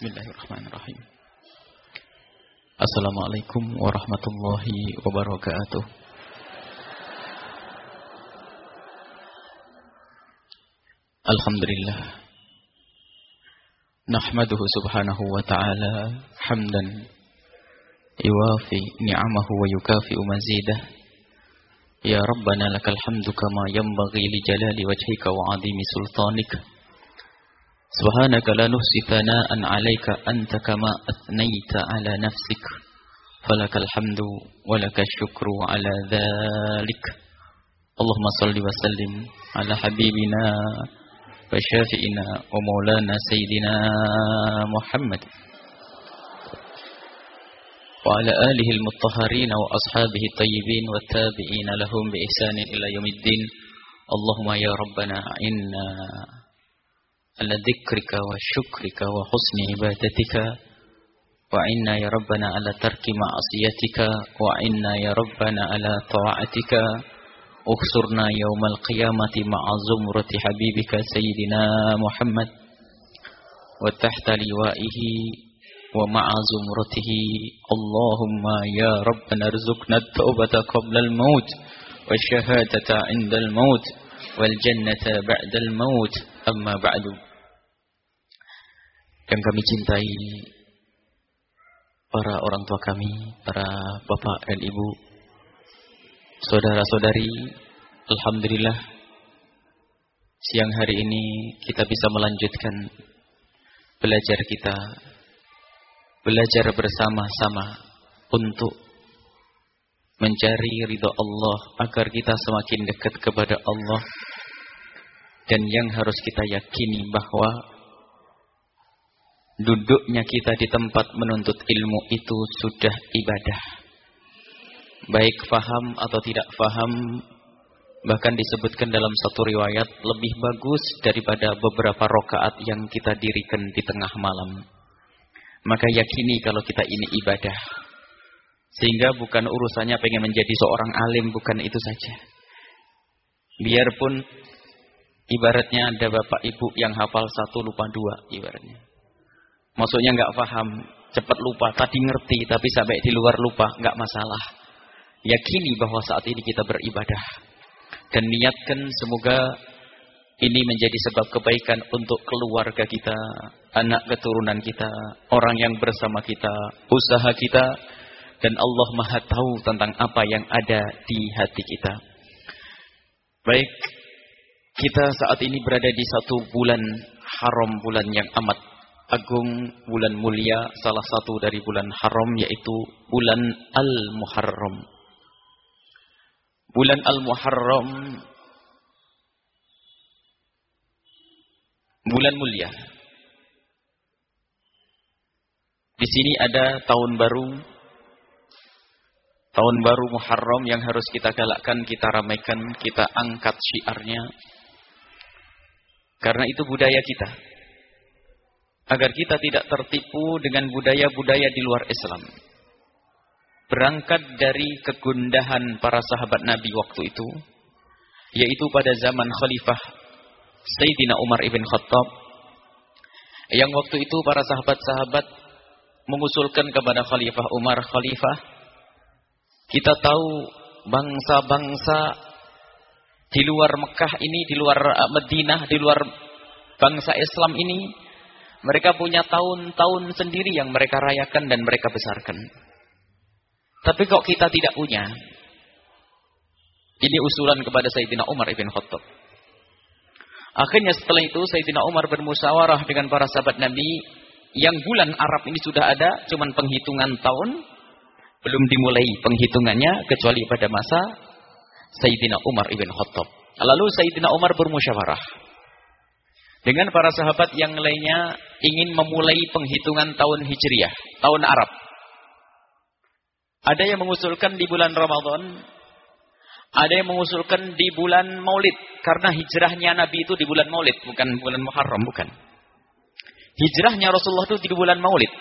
بسم الله الرحمن الرحيم. السلام عليكم ورحمة الله وبركاته. الحمد لله. نحمده سبحانه وتعالى حمدا يوافي نعمه ويكافئ مزيده. يا ربنا لك الحمد كما ينبغي لجلال وجهك وعظيم سلطانك. سبحانك لا نحصي ثناء عليك أنت كما أثنيت على نفسك. فلك الحمد ولك الشكر على ذلك. اللهم صل وسلم على حبيبنا وشافئنا ومولانا سيدنا محمد وعلى آله المطهرين وأصحابه الطيبين والتابعين لهم بإحسان إلى يوم الدين. اللهم يا ربنا إنا على ذكرك وشكرك وحسن عبادتك. وعنا يا ربنا على ترك معصيتك. وعنا يا ربنا على طاعتك. اخسرنا يوم القيامة مع زمرة حبيبك سيدنا محمد. وتحت لوائه ومع زمرته. اللهم يا ربنا ارزقنا التوبة قبل الموت. والشهادة عند الموت. والجنة بعد الموت. أما بعد. Yang kami cintai para orang tua kami, para bapak dan ibu, saudara-saudari, alhamdulillah siang hari ini kita bisa melanjutkan belajar kita belajar bersama-sama untuk mencari ridha Allah agar kita semakin dekat kepada Allah. Dan yang harus kita yakini bahwa duduknya kita di tempat menuntut ilmu itu sudah ibadah. Baik faham atau tidak faham, bahkan disebutkan dalam satu riwayat lebih bagus daripada beberapa rokaat yang kita dirikan di tengah malam. Maka yakini kalau kita ini ibadah. Sehingga bukan urusannya pengen menjadi seorang alim, bukan itu saja. Biarpun ibaratnya ada bapak ibu yang hafal satu lupa dua ibaratnya. Maksudnya nggak paham, cepat lupa. Tadi ngerti, tapi sampai di luar lupa, nggak masalah. Yakini bahwa saat ini kita beribadah. Dan niatkan semoga ini menjadi sebab kebaikan untuk keluarga kita, anak keturunan kita, orang yang bersama kita, usaha kita, dan Allah Maha Tahu tentang apa yang ada di hati kita. Baik, kita saat ini berada di satu bulan haram, bulan yang amat agung, bulan mulia, salah satu dari bulan haram yaitu bulan Al-Muharram. Bulan Al-Muharram bulan mulia. Di sini ada tahun baru tahun baru Muharram yang harus kita galakkan, kita ramaikan, kita angkat syiarnya. Karena itu budaya kita agar kita tidak tertipu dengan budaya-budaya di luar Islam. Berangkat dari kegundahan para sahabat Nabi waktu itu, yaitu pada zaman Khalifah Sayyidina Umar ibn Khattab, yang waktu itu para sahabat-sahabat mengusulkan kepada Khalifah Umar, Khalifah, kita tahu bangsa-bangsa di luar Mekah ini, di luar Madinah, di luar bangsa Islam ini mereka punya tahun-tahun sendiri yang mereka rayakan dan mereka besarkan. Tapi kok kita tidak punya? Ini usulan kepada Sayyidina Umar ibn Khattab. Akhirnya setelah itu Sayyidina Umar bermusyawarah dengan para sahabat Nabi yang bulan Arab ini sudah ada, cuman penghitungan tahun belum dimulai penghitungannya kecuali pada masa Sayyidina Umar ibn Khattab. Lalu Sayyidina Umar bermusyawarah dengan para sahabat yang lainnya ingin memulai penghitungan tahun Hijriah, tahun Arab. Ada yang mengusulkan di bulan Ramadan, ada yang mengusulkan di bulan Maulid karena hijrahnya Nabi itu di bulan Maulid, bukan bulan Muharram, bukan. Hijrahnya Rasulullah itu di bulan Maulid.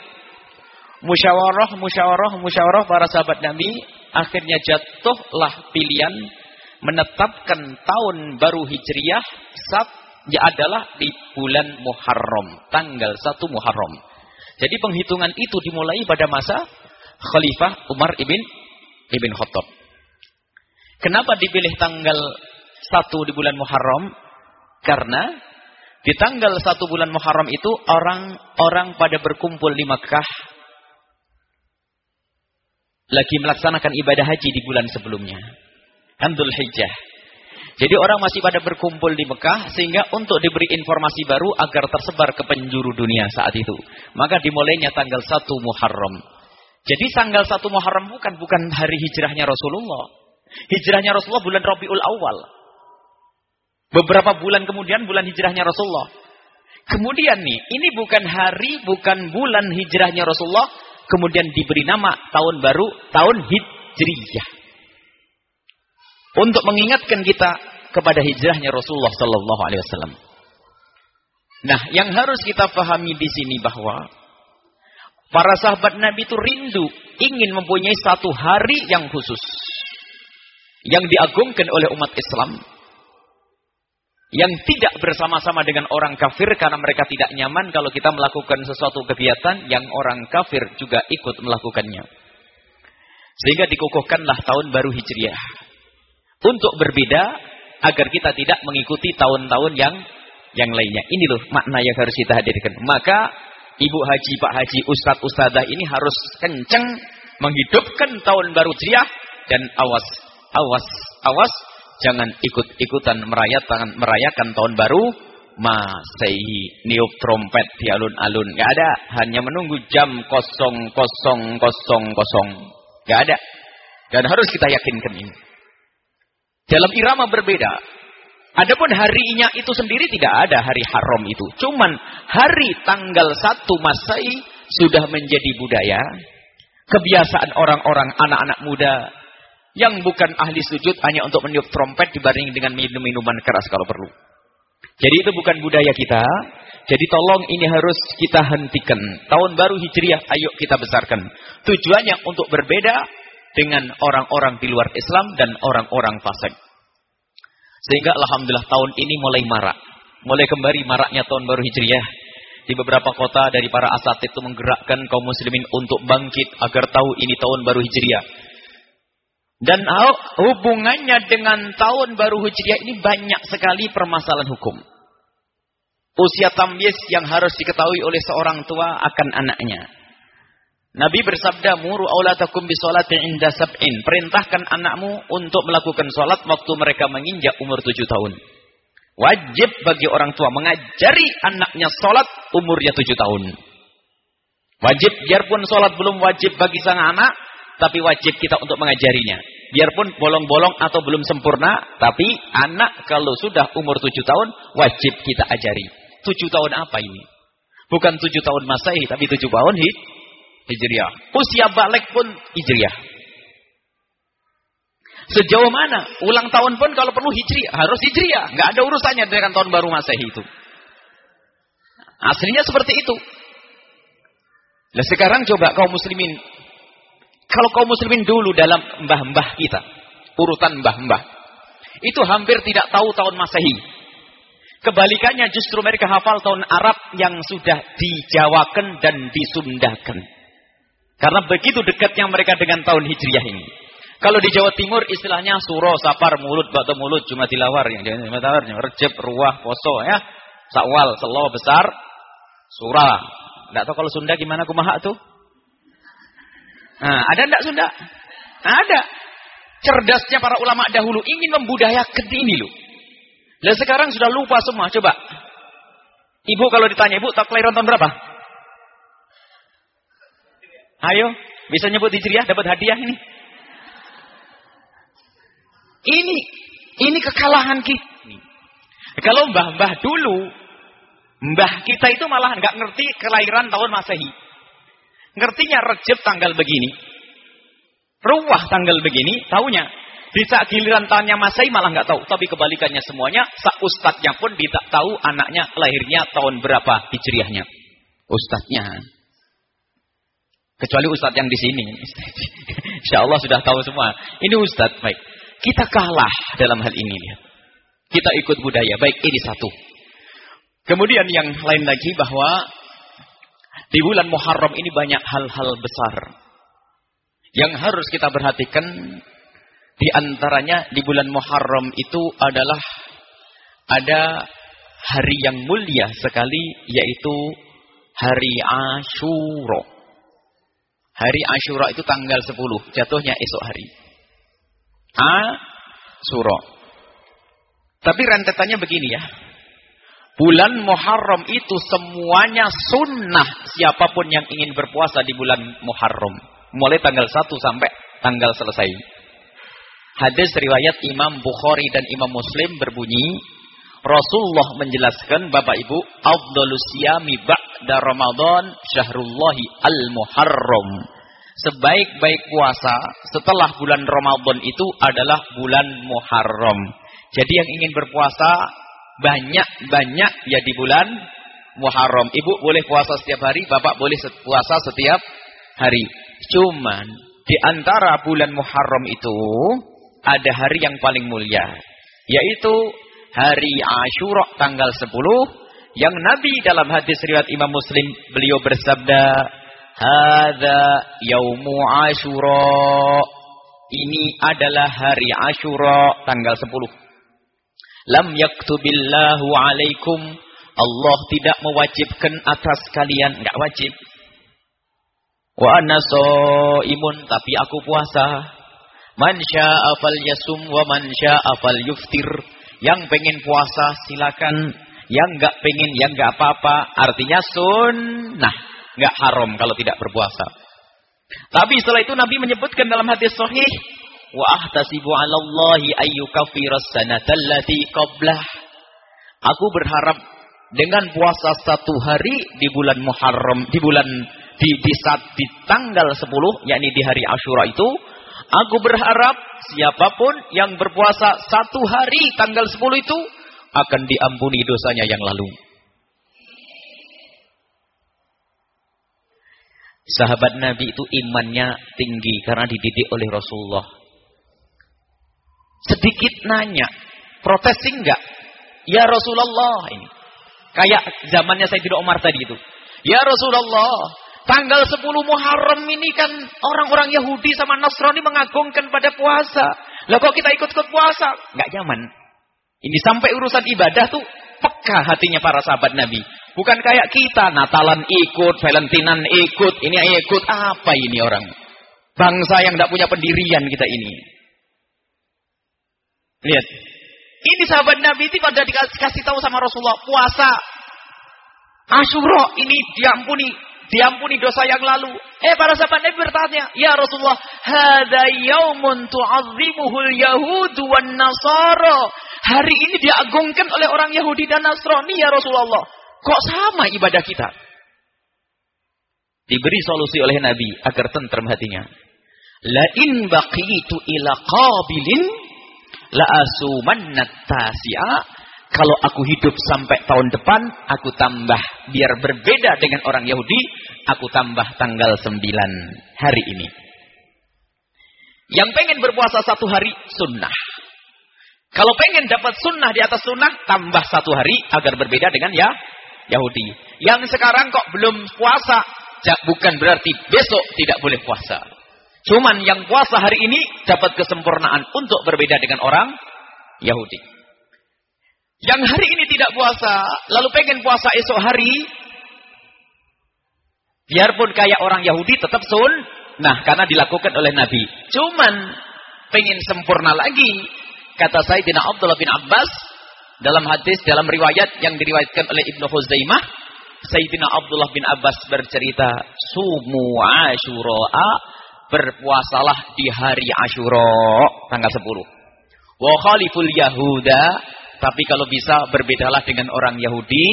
Musyawarah, musyawarah, musyawarah para sahabat Nabi akhirnya jatuhlah pilihan menetapkan tahun baru Hijriah Sab ya adalah di bulan Muharram, tanggal 1 Muharram. Jadi penghitungan itu dimulai pada masa Khalifah Umar ibn ibn Khattab. Kenapa dipilih tanggal satu di bulan Muharram? Karena di tanggal satu bulan Muharram itu orang-orang pada berkumpul di Makkah lagi melaksanakan ibadah haji di bulan sebelumnya. Hijjah. Jadi orang masih pada berkumpul di Mekah sehingga untuk diberi informasi baru agar tersebar ke penjuru dunia saat itu. Maka dimulainya tanggal 1 Muharram. Jadi tanggal 1 Muharram bukan bukan hari hijrahnya Rasulullah. Hijrahnya Rasulullah bulan Rabiul Awal. Beberapa bulan kemudian bulan hijrahnya Rasulullah. Kemudian nih, ini bukan hari, bukan bulan hijrahnya Rasulullah, kemudian diberi nama tahun baru, tahun Hijriyah. Untuk mengingatkan kita kepada hijrahnya Rasulullah sallallahu alaihi wasallam. Nah, yang harus kita pahami di sini bahwa para sahabat Nabi itu rindu ingin mempunyai satu hari yang khusus yang diagungkan oleh umat Islam yang tidak bersama-sama dengan orang kafir karena mereka tidak nyaman kalau kita melakukan sesuatu kegiatan yang orang kafir juga ikut melakukannya. Sehingga dikukuhkanlah tahun baru Hijriah. Untuk berbeda agar kita tidak mengikuti tahun-tahun yang yang lainnya. Ini loh makna yang harus kita hadirkan. Maka Ibu Haji, Pak Haji, Ustadz, Ustadzah ini harus kenceng menghidupkan tahun baru Hijriah dan awas, awas, awas Jangan ikut-ikutan merayakan, merayakan tahun baru Masehi, niup trompet di alun-alun. Ada, hanya menunggu jam kosong kosong kosong kosong. Gak ada. Dan harus kita yakinkan ini. Dalam irama berbeda. Adapun harinya itu sendiri tidak ada hari haram itu. Cuman hari tanggal 1 Masehi sudah menjadi budaya. Kebiasaan orang-orang anak-anak muda yang bukan ahli sujud hanya untuk meniup trompet dibanding dengan minum minuman keras kalau perlu. Jadi itu bukan budaya kita. Jadi tolong ini harus kita hentikan. Tahun baru Hijriah, ayo kita besarkan. Tujuannya untuk berbeda dengan orang-orang di luar Islam dan orang-orang fasik. Sehingga Alhamdulillah tahun ini mulai marak. Mulai kembali maraknya tahun baru Hijriah. Di beberapa kota dari para asatid itu menggerakkan kaum muslimin untuk bangkit agar tahu ini tahun baru Hijriah. Dan hubungannya dengan tahun baru Hijriah ini banyak sekali permasalahan hukum. Usia tamyiz yang harus diketahui oleh seorang tua akan anaknya. Nabi bersabda, "Muru auladakum bisolati inda sab'in." Perintahkan anakmu untuk melakukan salat waktu mereka menginjak umur tujuh tahun. Wajib bagi orang tua mengajari anaknya salat umurnya tujuh tahun. Wajib, biarpun salat belum wajib bagi sang anak, tapi wajib kita untuk mengajarinya. Biarpun bolong-bolong atau belum sempurna, tapi anak kalau sudah umur tujuh tahun, wajib kita ajari. Tujuh tahun apa ini? Bukan tujuh tahun Masehi, tapi tujuh tahun hid, Hijriah. Usia balik pun Hijriah. Sejauh mana? Ulang tahun pun kalau perlu Hijriah, harus Hijriah. Nggak ada urusannya dengan tahun baru Masehi itu. Aslinya seperti itu. Nah sekarang coba kaum muslimin kalau kaum muslimin dulu dalam mbah-mbah kita, urutan mbah-mbah, itu hampir tidak tahu tahun Masehi. Kebalikannya justru mereka hafal tahun Arab yang sudah dijawakan dan disundahkan. Karena begitu dekatnya mereka dengan tahun Hijriah ini. Kalau di Jawa Timur istilahnya suro, sapar, mulut, batu mulut, cuma tilawar. Yang tilawar, rejeb, ruah, poso ya. Sakwal, selo besar, surah. Tidak tahu kalau Sunda gimana kumaha tuh? Nah, ada enggak Sunda? Ada. Cerdasnya para ulama dahulu ingin membudayakan ini loh. Dan sekarang sudah lupa semua. Coba. Ibu kalau ditanya, ibu tak kelahiran tahun berapa? Ayo, bisa nyebut hijriah, dapat hadiah ini. Ini, ini kekalahan kita. Kalau mbah-mbah dulu, mbah kita itu malah nggak ngerti kelahiran tahun masehi. Ngertinya Rejab tanggal begini. Ruwah tanggal begini, tahunya. Di saat giliran tahunnya Masai malah nggak tahu. Tapi kebalikannya semuanya, sak ustadznya pun tidak tahu anaknya lahirnya tahun berapa hijriahnya. Ustadznya. Kecuali ustadz yang di sini. Insya Allah sudah tahu semua. Ini ustadz, baik. Kita kalah dalam hal ini. Lihat. Kita ikut budaya, baik ini satu. Kemudian yang lain lagi bahwa Di bulan Muharram ini banyak hal-hal besar yang harus kita perhatikan. Di antaranya di bulan Muharram itu adalah ada hari yang mulia sekali yaitu hari Ashura. Hari Ashura itu tanggal 10, jatuhnya esok hari. Ashura. Tapi rentetannya begini ya. Bulan Muharram itu semuanya sunnah siapa pun yang ingin berpuasa di bulan Muharram. Mulai tanggal 1 sampai tanggal selesai. Hadis riwayat Imam Bukhari dan Imam Muslim berbunyi, Rasulullah menjelaskan Bapak Ibu, afdhalus ba'da Ramadan syahrullahi al-Muharram. Sebaik-baik puasa setelah bulan Ramadan itu adalah bulan Muharram. Jadi yang ingin berpuasa banyak-banyak ya di bulan Muharram. Ibu boleh puasa setiap hari, Bapak boleh puasa setiap hari. Cuman di antara bulan Muharram itu ada hari yang paling mulia, yaitu hari Ashura tanggal 10 yang Nabi dalam hadis riwayat Imam Muslim beliau bersabda hadza yaumu Ashura. Ini adalah hari Ashura tanggal 10 lam yaktubillahu alaikum. Allah tidak mewajibkan atas kalian enggak wajib. Wa ana imun tapi aku puasa. Man syaa'a falyasum wa man syaa'a falyuftir yang pengen puasa silakan. Yang nggak pengen, yang nggak apa-apa. Artinya sunnah. Nggak haram kalau tidak berpuasa. Tapi setelah itu Nabi menyebutkan dalam hadis sahih. Wa ahtasibu ala Allahi ayyukafiras sanatallati qablah. Aku berharap dengan puasa satu hari di bulan Muharram, di bulan di, di saat di tanggal 10 yakni di hari Ashura itu Aku berharap siapa pun yang berpuasa satu hari tanggal 10 itu akan diampuni dosanya yang lalu. Sahabat Nabi itu imannya tinggi karena dididik oleh Rasulullah. Sedikit nanya, protes enggak? Ya Rasulullah ini. Kayak zamannya saya tidak Umar tadi itu. Ya Rasulullah, Tanggal 10 Muharram ini kan orang-orang Yahudi sama Nasrani mengagungkan pada puasa. Lah kok kita ikut-ikut puasa? Enggak nyaman. Ini sampai urusan ibadah tuh peka hatinya para sahabat Nabi. Bukan kayak kita, Natalan ikut, Valentinan ikut, ini ikut. Apa ini orang? Bangsa yang tidak punya pendirian kita ini. Lihat. Ini sahabat Nabi itu pada dikasih tahu sama Rasulullah. Puasa. Asyura ini diampuni diampuni dosa yang lalu. Eh para sahabat Nabi bertanya, "Ya Rasulullah, hadza yaumun tu'azzimuhul yahudu wan nasara." Hari ini diagungkan oleh orang Yahudi dan Nasrani ya Rasulullah. Kok sama ibadah kita? Diberi solusi oleh Nabi agar tentrem hatinya. La in baqitu ila qabilin la asumannat tasi'a kalau aku hidup sampai tahun depan, aku tambah. Biar berbeda dengan orang Yahudi, aku tambah tanggal 9 hari ini. Yang pengen berpuasa satu hari, sunnah. Kalau pengen dapat sunnah di atas sunnah, tambah satu hari agar berbeda dengan ya Yahudi. Yang sekarang kok belum puasa, bukan berarti besok tidak boleh puasa. Cuman yang puasa hari ini dapat kesempurnaan untuk berbeda dengan orang Yahudi. Yang hari ini tidak puasa, lalu pengen puasa esok hari, biarpun kayak orang Yahudi tetap sun, nah karena dilakukan oleh Nabi. Cuman pengen sempurna lagi, kata Sayyidina Abdullah bin Abbas dalam hadis dalam riwayat yang diriwayatkan oleh Ibnu Huzaimah, Sayyidina Abdullah bin Abbas bercerita, "Sumu Asyura, berpuasalah di hari Asyura tanggal 10." Wa khaliful Yahuda tapi kalau bisa berbedalah dengan orang Yahudi.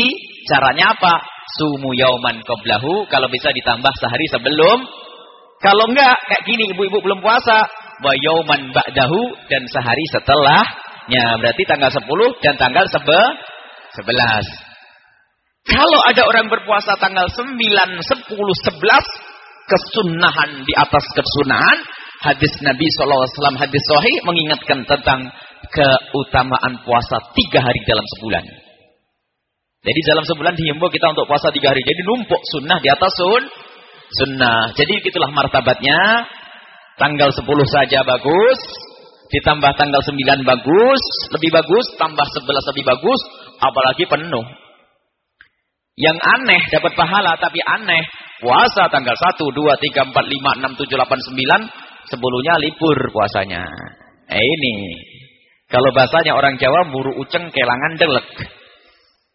Caranya apa? Sumu yauman qoblahu. Kalau bisa ditambah sehari sebelum. Kalau enggak, kayak gini ibu-ibu belum puasa. Wa yauman ba'dahu. Dan sehari setelahnya. Berarti tanggal 10 dan tanggal 11. Kalau ada orang berpuasa tanggal 9, 10, 11. Kesunahan di atas kesunahan. Hadis Nabi SAW, hadis sahih mengingatkan tentang keutamaan puasa tiga hari dalam sebulan. Jadi dalam sebulan dihimbau kita untuk puasa tiga hari. Jadi numpuk sunnah di atas sun, sunnah. Jadi itulah martabatnya. Tanggal 10 saja bagus. Ditambah tanggal 9 bagus. Lebih bagus. Tambah 11 lebih bagus. Apalagi penuh. Yang aneh dapat pahala tapi aneh. Puasa tanggal 1, 2, 3, 4, 5, 6, 7, 8, 9. Sepuluhnya libur puasanya. Eh ini. Kalau bahasanya orang Jawa muru uceng kelangan delek.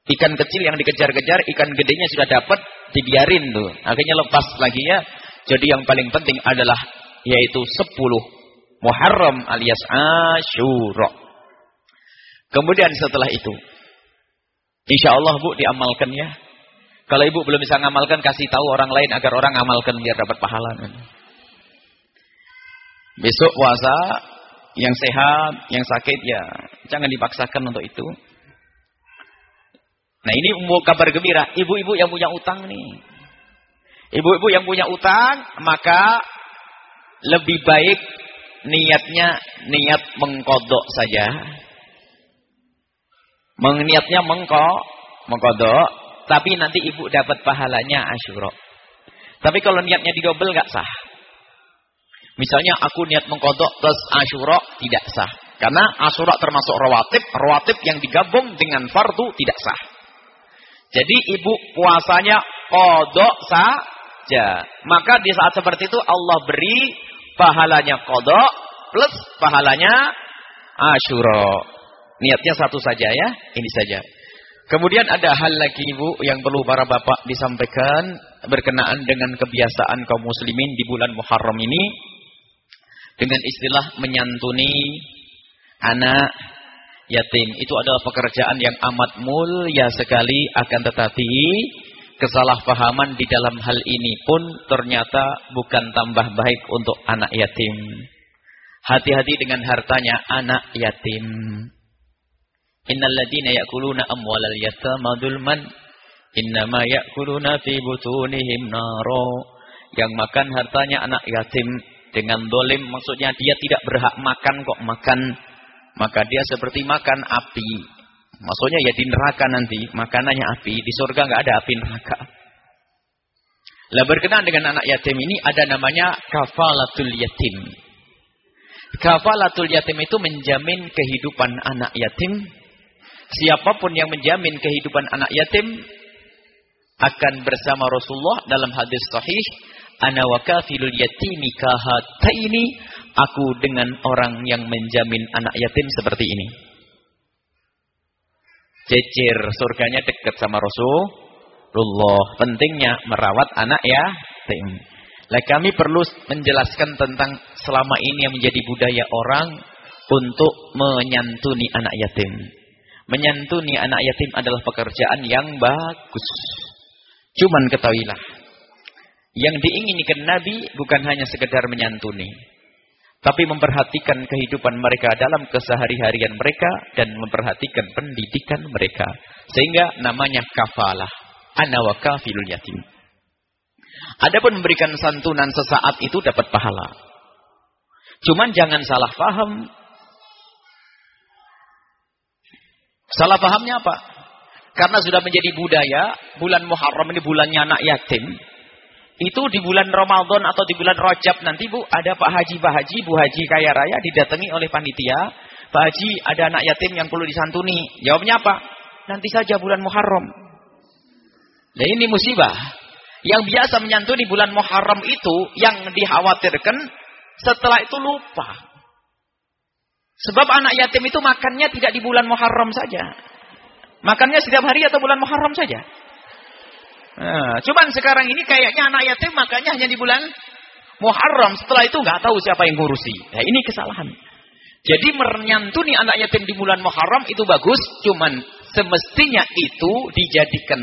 Ikan kecil yang dikejar-kejar, ikan gedenya sudah dapat, dibiarin tuh. Akhirnya lepas lagi ya. Jadi yang paling penting adalah yaitu 10 Muharram alias Asyura. Kemudian setelah itu, insya Allah Bu diamalkan ya. Kalau ibu belum bisa ngamalkan, kasih tahu orang lain agar orang ngamalkan biar dapat pahala. Besok puasa, yang sehat, yang sakit ya jangan dipaksakan untuk itu. Nah ini kabar gembira, ibu-ibu yang punya utang nih. Ibu-ibu yang punya utang, maka lebih baik niatnya niat mengkodok saja. Niatnya mengko, mengkodok, tapi nanti ibu dapat pahalanya asyuro. Tapi kalau niatnya didobel gak sah. Misalnya aku niat mengkodok plus asyuro tidak sah. Karena asyuro termasuk rawatib, rawatib yang digabung dengan fardu tidak sah. Jadi ibu puasanya kodok saja. Maka di saat seperti itu Allah beri pahalanya kodok plus pahalanya asyuro. Niatnya satu saja ya, ini saja. Kemudian ada hal lagi ibu yang perlu para bapak disampaikan berkenaan dengan kebiasaan kaum muslimin di bulan Muharram ini. Dengan istilah menyantuni anak yatim. Itu adalah pekerjaan yang amat mulia sekali akan tetapi kesalahpahaman di dalam hal ini pun ternyata bukan tambah baik untuk anak yatim. Hati-hati dengan hartanya anak yatim. Innal ladina ya'kuluna amwalal yatama dzulman innama ya'kuluna fi butunihim naro. Yang makan hartanya anak yatim dengan dolim maksudnya dia tidak berhak makan kok makan maka dia seperti makan api. Maksudnya ya di neraka nanti, makanannya api. Di surga nggak ada api neraka. Lah berkenaan dengan anak yatim ini ada namanya kafalatul yatim. Kafalatul yatim itu menjamin kehidupan anak yatim. Siapa pun yang menjamin kehidupan anak yatim akan bersama Rasulullah dalam hadis sahih ana wa kafilul yatimi kahataini aku dengan orang yang menjamin anak yatim seperti ini. Cecer surganya dekat sama Rasulullah. Pentingnya merawat anak yatim. Lah kami perlu menjelaskan tentang selama ini yang menjadi budaya orang untuk menyantuni anak yatim. Menyantuni anak yatim adalah pekerjaan yang bagus. Cuman ketahuilah yang diinginkan Nabi bukan hanya sekedar menyantuni. Tapi memperhatikan kehidupan mereka dalam kesehari-harian mereka. Dan memperhatikan pendidikan mereka. Sehingga namanya kafalah. Ana wa kafilul yatim. Adapun memberikan santunan sesaat itu dapat pahala. Cuman jangan salah paham. Salah pahamnya apa? Karena sudah menjadi budaya, bulan Muharram ini bulannya anak yatim. Itu di bulan Ramadan atau di bulan Rajab nanti Bu, ada Pak Haji, Pak Haji, Bu Haji kaya raya didatangi oleh panitia. Pak Haji, ada anak yatim yang perlu disantuni. Jawabnya apa? Nanti saja bulan Muharram. Nah ini musibah. Yang biasa menyantuni bulan Muharram itu yang dikhawatirkan setelah itu lupa. Sebab anak yatim itu makannya tidak di bulan Muharram saja. Makannya setiap hari atau bulan Muharram saja. Nah, cuman sekarang ini kayaknya anak yatim makanya hanya di bulan Muharram. Setelah itu nggak tahu siapa yang ngurusi. Nah, ini kesalahan. Jadi menyantuni anak yatim di bulan Muharram itu bagus. Cuman semestinya itu dijadikan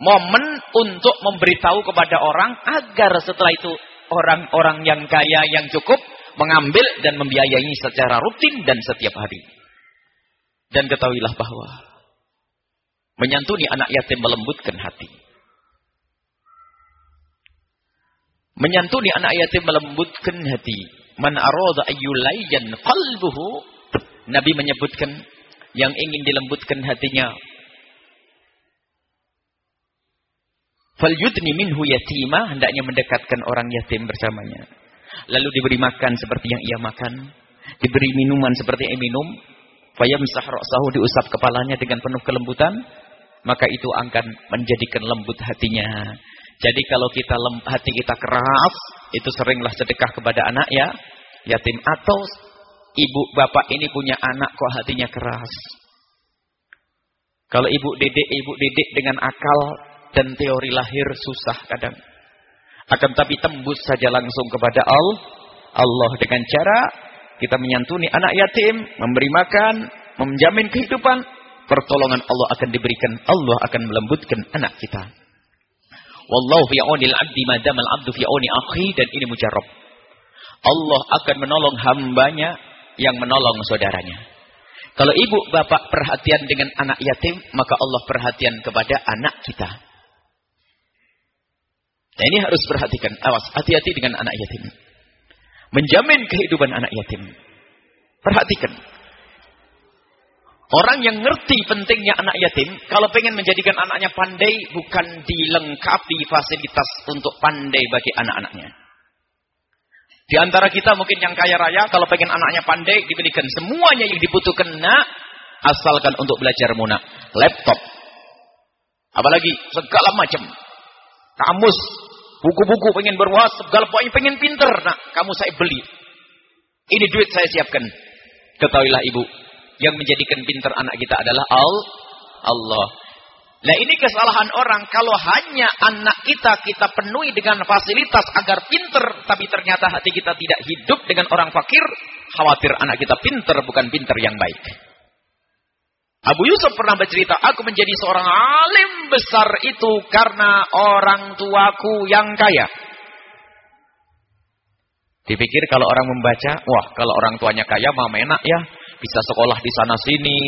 momen untuk memberitahu kepada orang agar setelah itu orang-orang yang kaya yang cukup mengambil dan membiayai secara rutin dan setiap hari. Dan ketahuilah bahwa Menyantuni anak yatim melembutkan hati. Menyantuni anak yatim melembutkan hati. Man arada ayyulayyan qalbuhu. Nabi menyebutkan yang ingin dilembutkan hatinya. Falyudni minhu yatimah, hendaknya mendekatkan orang yatim bersamanya. Lalu diberi makan seperti yang ia makan, diberi minuman seperti yang ia minum, fayamsah ra'sahu diusap kepalanya dengan penuh kelembutan, maka itu akan menjadikan lembut hatinya. Jadi kalau kita hati kita keras, itu seringlah sedekah kepada anak ya, yatim atau ibu bapak ini punya anak kok hatinya keras. Kalau ibu dedek, ibu dedek dengan akal dan teori lahir susah kadang. Akan tapi tembus saja langsung kepada Allah, Allah dengan cara kita menyantuni anak yatim, memberi makan, menjamin kehidupan, pertolongan Allah akan diberikan, Allah akan melembutkan anak kita. Wallahu fi aunil 'abdi ma damal 'abdu fi auni akhi dan ini mujarab. Allah akan menolong hambanya yang menolong saudaranya. Kalau ibu bapak perhatian dengan anak yatim, maka Allah perhatian kepada anak kita. Nah ini harus perhatikan. Awas, hati-hati dengan anak yatim. Menjamin kehidupan anak yatim. Perhatikan. Orang yang ngerti pentingnya anak yatim, kalau pengen menjadikan anaknya pandai, bukan dilengkapi fasilitas untuk pandai bagi anak-anaknya. Di antara kita mungkin yang kaya raya, kalau pengen anaknya pandai, diberikan semuanya yang dibutuhkan nak, asalkan untuk belajar munak. Laptop. Apalagi segala macam. Kamus, buku-buku pengen berwas, segala pokoknya pengen pinter. Nah, kamu saya beli. Ini duit saya siapkan. Ketahuilah ibu, yang menjadikan pinter anak kita adalah Allah. Nah ini kesalahan orang kalau hanya anak kita kita penuhi dengan fasilitas agar pinter tapi ternyata hati kita tidak hidup dengan orang fakir, khawatir anak kita pinter bukan pinter yang baik. Abu Yusuf pernah bercerita, aku menjadi seorang alim besar itu karena orang tuaku yang kaya. Dipikir kalau orang membaca, wah kalau orang tuanya kaya mah enak ya, bisa sekolah di sana sini,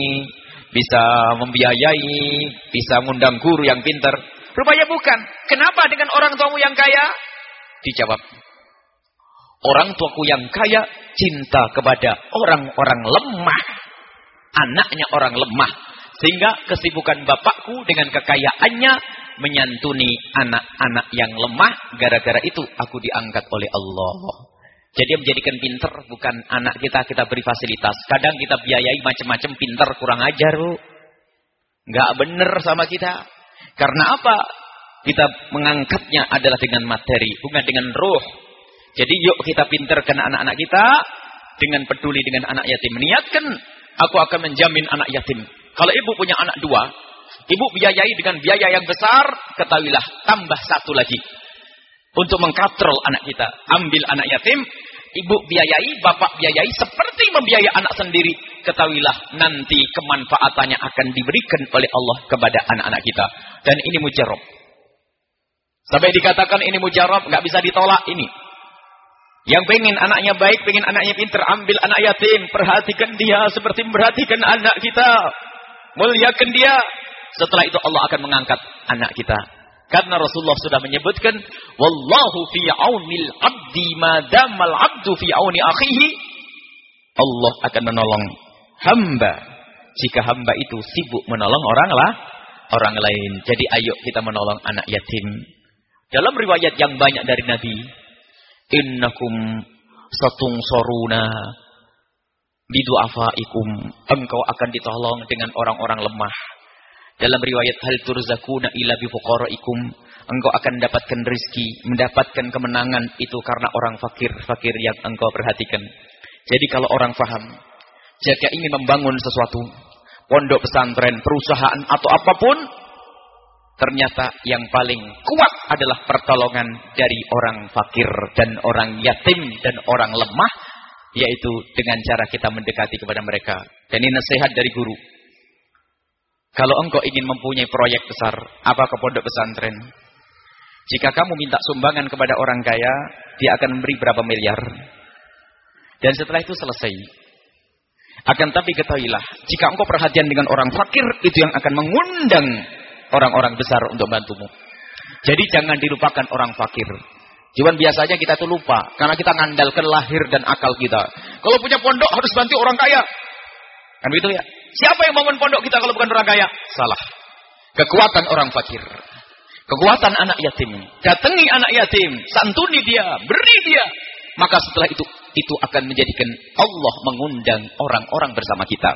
bisa membiayai, bisa ngundang guru yang pintar. Rupanya bukan. Kenapa dengan orang tuamu yang kaya? Dijawab. Orang tuaku yang kaya cinta kepada orang-orang lemah. Anaknya orang lemah. Sehingga kesibukan bapakku dengan kekayaannya menyantuni anak-anak yang lemah. Gara-gara itu aku diangkat oleh Allah. Jadi menjadikan pinter bukan anak kita kita beri fasilitas. Kadang kita biayai macam-macam pinter kurang ajar, Bu. Enggak benar sama kita. Karena apa? Kita mengangkatnya adalah dengan materi, bukan dengan roh. Jadi yuk kita pinterkan anak-anak kita dengan peduli dengan anak yatim. Niatkan aku akan menjamin anak yatim. Kalau ibu punya anak dua, ibu biayai dengan biaya yang besar, ketahuilah tambah satu lagi untuk mengkatrol anak kita. Ambil anak yatim, ibu biayai, bapak biayai, seperti membiayai anak sendiri. Ketahuilah nanti kemanfaatannya akan diberikan oleh Allah kepada anak-anak kita. Dan ini mujarab. Sampai dikatakan ini mujarab, nggak bisa ditolak ini. Yang pengen anaknya baik, pengen anaknya pintar, ambil anak yatim, perhatikan dia seperti memperhatikan anak kita. Muliakan dia. Setelah itu Allah akan mengangkat anak kita karena Rasulullah sudah menyebutkan, Wallahu fi aunil abdi madamal abdu fi auni akhihi. Allah akan menolong hamba jika hamba itu sibuk menolong orang lah, orang lain. Jadi ayo kita menolong anak yatim. Dalam riwayat yang banyak dari Nabi, innakum soruna bidu'afaikum. Engkau akan ditolong dengan orang-orang lemah. Dalam riwayat hal turzakuna ila bifuqaraikum, engkau akan dapatkan rizki, mendapatkan kemenangan itu karena orang fakir-fakir yang engkau perhatikan. Jadi kalau orang faham, jika ingin membangun sesuatu, pondok pesantren, perusahaan atau apa pun, ternyata yang paling kuat adalah pertolongan dari orang fakir dan orang yatim dan orang lemah, yaitu dengan cara kita mendekati kepada mereka. Dan ini nasihat dari guru. Kalau engkau ingin mempunyai proyek besar, apa ke pondok pesantren? Jika kamu minta sumbangan kepada orang kaya, dia akan memberi berapa miliar. Dan setelah itu selesai. Akan tapi ketahuilah, jika engkau perhatian dengan orang fakir, itu yang akan mengundang orang-orang besar untuk bantumu. Jadi jangan dilupakan orang fakir. Cuman biasanya kita tuh lupa, karena kita ngandalkan lahir dan akal kita. Kalau punya pondok harus bantu orang kaya. Kan begitu ya? Siapa yang bangun pondok kita kalau bukan orang kaya? Salah. Kekuatan orang fakir. Kekuatan anak yatim. Datangi anak yatim, santuni dia, beri dia. Maka setelah itu, itu akan menjadikan Allah mengundang orang-orang bersama kita.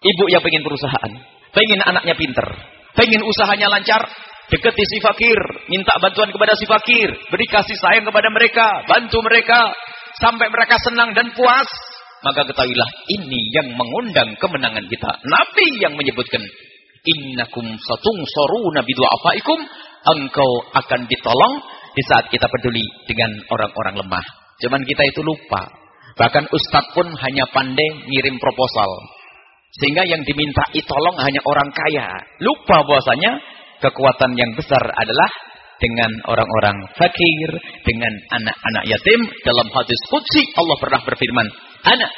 Ibu yang pengen perusahaan, pengen anaknya pinter, pengen usahanya lancar, deketi si fakir, minta bantuan kepada si fakir, beri kasih sayang kepada mereka, bantu mereka, sampai mereka senang dan puas. Maka ketahuilah, ini yang mengundang kemenangan kita. Nabi yang menyebutkan, Innakum satung soruna bidu'afaikum, engkau akan ditolong di saat kita peduli dengan orang-orang lemah. Cuman kita itu lupa. Bahkan ustadz pun hanya pandai ngirim proposal. Sehingga yang diminta tolong hanya orang kaya. Lupa bahwasanya kekuatan yang besar adalah dengan orang-orang fakir, dengan anak-anak yatim. Dalam hadis qudsi Allah pernah berfirman, "Anak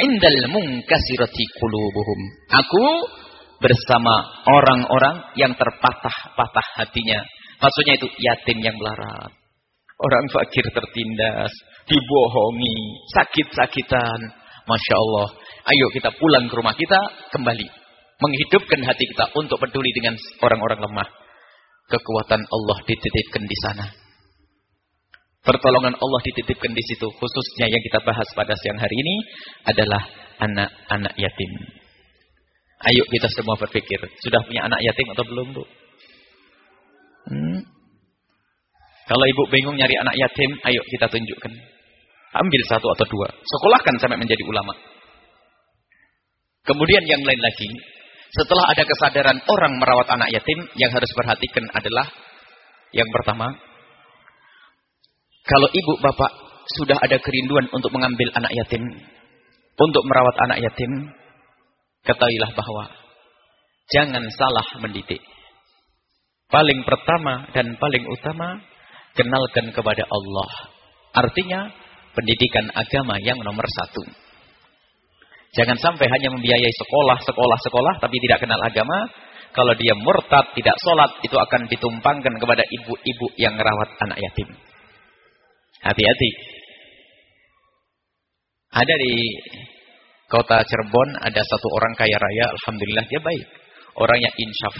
indal munkasirati qulubuhum." Aku bersama orang-orang yang terpatah-patah hatinya. Maksudnya itu yatim yang melarat. Orang fakir tertindas, dibohongi, sakit-sakitan. Masya Allah. Ayo kita pulang ke rumah kita, kembali. Menghidupkan hati kita untuk peduli dengan orang-orang lemah. Kekuatan Allah dititipkan di sana. Pertolongan Allah dititipkan di situ. Khususnya yang kita bahas pada siang hari ini adalah anak-anak yatim. Ayo kita semua berpikir, sudah punya anak yatim atau belum, Bu? Hmm? Kalau ibu bingung nyari anak yatim, ayo kita tunjukkan. Ambil satu atau dua. Sekolahkan sampai menjadi ulama. Kemudian yang lain lagi, setelah ada kesadaran orang merawat anak yatim, yang harus perhatikan adalah yang pertama, kalau ibu bapak sudah ada kerinduan untuk mengambil anak yatim, untuk merawat anak yatim, ketahuilah bahwa jangan salah mendidik. Paling pertama dan paling utama, kenalkan kepada Allah. Artinya, pendidikan agama yang nomor satu. Jangan sampai hanya membiayai sekolah, sekolah, sekolah, tapi tidak kenal agama. Kalau dia murtad, tidak sholat, itu akan ditumpangkan kepada ibu-ibu yang merawat anak yatim. Hati-hati. Ada di kota Cirebon ada satu orang kaya raya, alhamdulillah dia baik. Orangnya insyaf.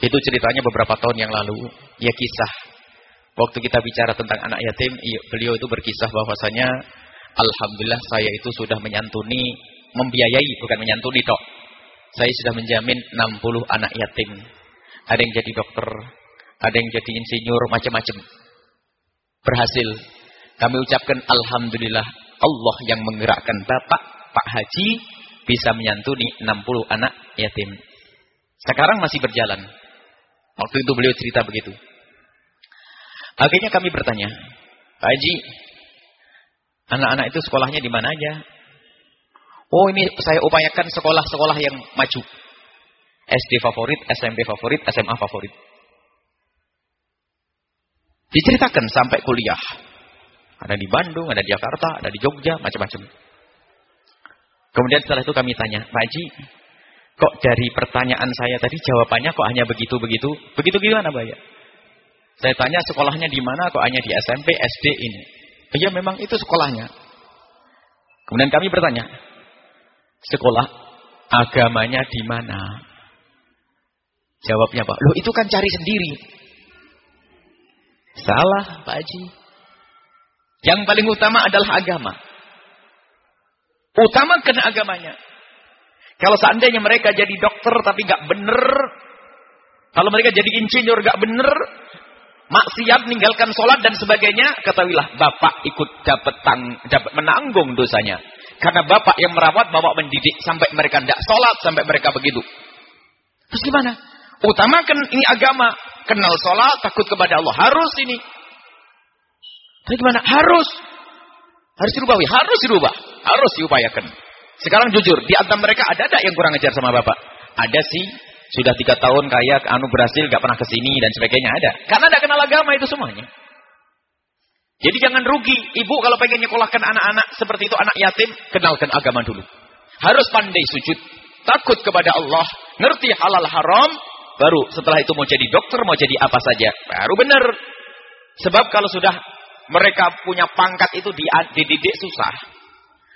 Itu ceritanya beberapa tahun yang lalu, ya kisah. Waktu kita bicara tentang anak yatim, beliau itu berkisah bahwasanya alhamdulillah saya itu sudah menyantuni, membiayai bukan menyantuni tok. Saya sudah menjamin 60 anak yatim. Ada yang jadi dokter, ada yang jadi insinyur, macam-macam. Berhasil. Kami ucapkan alhamdulillah Allah yang menggerakkan Bapak Pak Haji bisa menyantuni 60 anak yatim. Sekarang masih berjalan. Waktu itu beliau cerita begitu. Akhirnya kami bertanya, Pak Haji, anak-anak itu sekolahnya di mana aja? Oh ini saya upayakan sekolah-sekolah yang maju. SD favorit, SMP favorit, SMA favorit. Diceritakan sampai kuliah. Ada di Bandung, ada di Jakarta, ada di Jogja, macam-macam. Kemudian setelah itu kami tanya, Pak Haji, kok dari pertanyaan saya tadi jawabannya kok hanya begitu-begitu? Begitu gimana Pak ya? Saya tanya sekolahnya di mana kok hanya di SMP, SD ini? Iya memang itu sekolahnya. Kemudian kami bertanya, sekolah agamanya di mana? Jawabnya Pak, loh itu kan cari sendiri. Salah Pak Haji. Yang paling utama adalah agama. Utamakan agamanya. Kalau seandainya mereka jadi dokter tapi gak bener. Kalau mereka jadi insinyur gak bener. Maksiat, meninggalkan sholat dan sebagainya. Ketahuilah, bapak ikut dapat, tang, dapat menanggung dosanya. Karena bapak yang merawat, bapak mendidik. Sampai mereka tidak sholat, sampai mereka begitu. Terus gimana? Utamakan ini agama. Kenal sholat, takut kepada Allah. Harus ini. Tapi gimana? Harus. Harus dirubah. Harus dirubah. Harus diupayakan. Sekarang jujur, di antara mereka ada ada yang kurang ajar sama bapak? Ada sih. Sudah tiga tahun kayak anu berhasil, gak pernah ke sini dan sebagainya ada. Karena tidak kenal agama itu semuanya. Jadi jangan rugi. Ibu kalau pengen nyekolahkan anak-anak seperti itu, anak yatim, kenalkan agama dulu. Harus pandai sujud. Takut kepada Allah. Ngerti halal haram. Baru setelah itu mau jadi dokter, mau jadi apa saja. Baru benar. Sebab kalau sudah mereka punya pangkat itu dididik susah.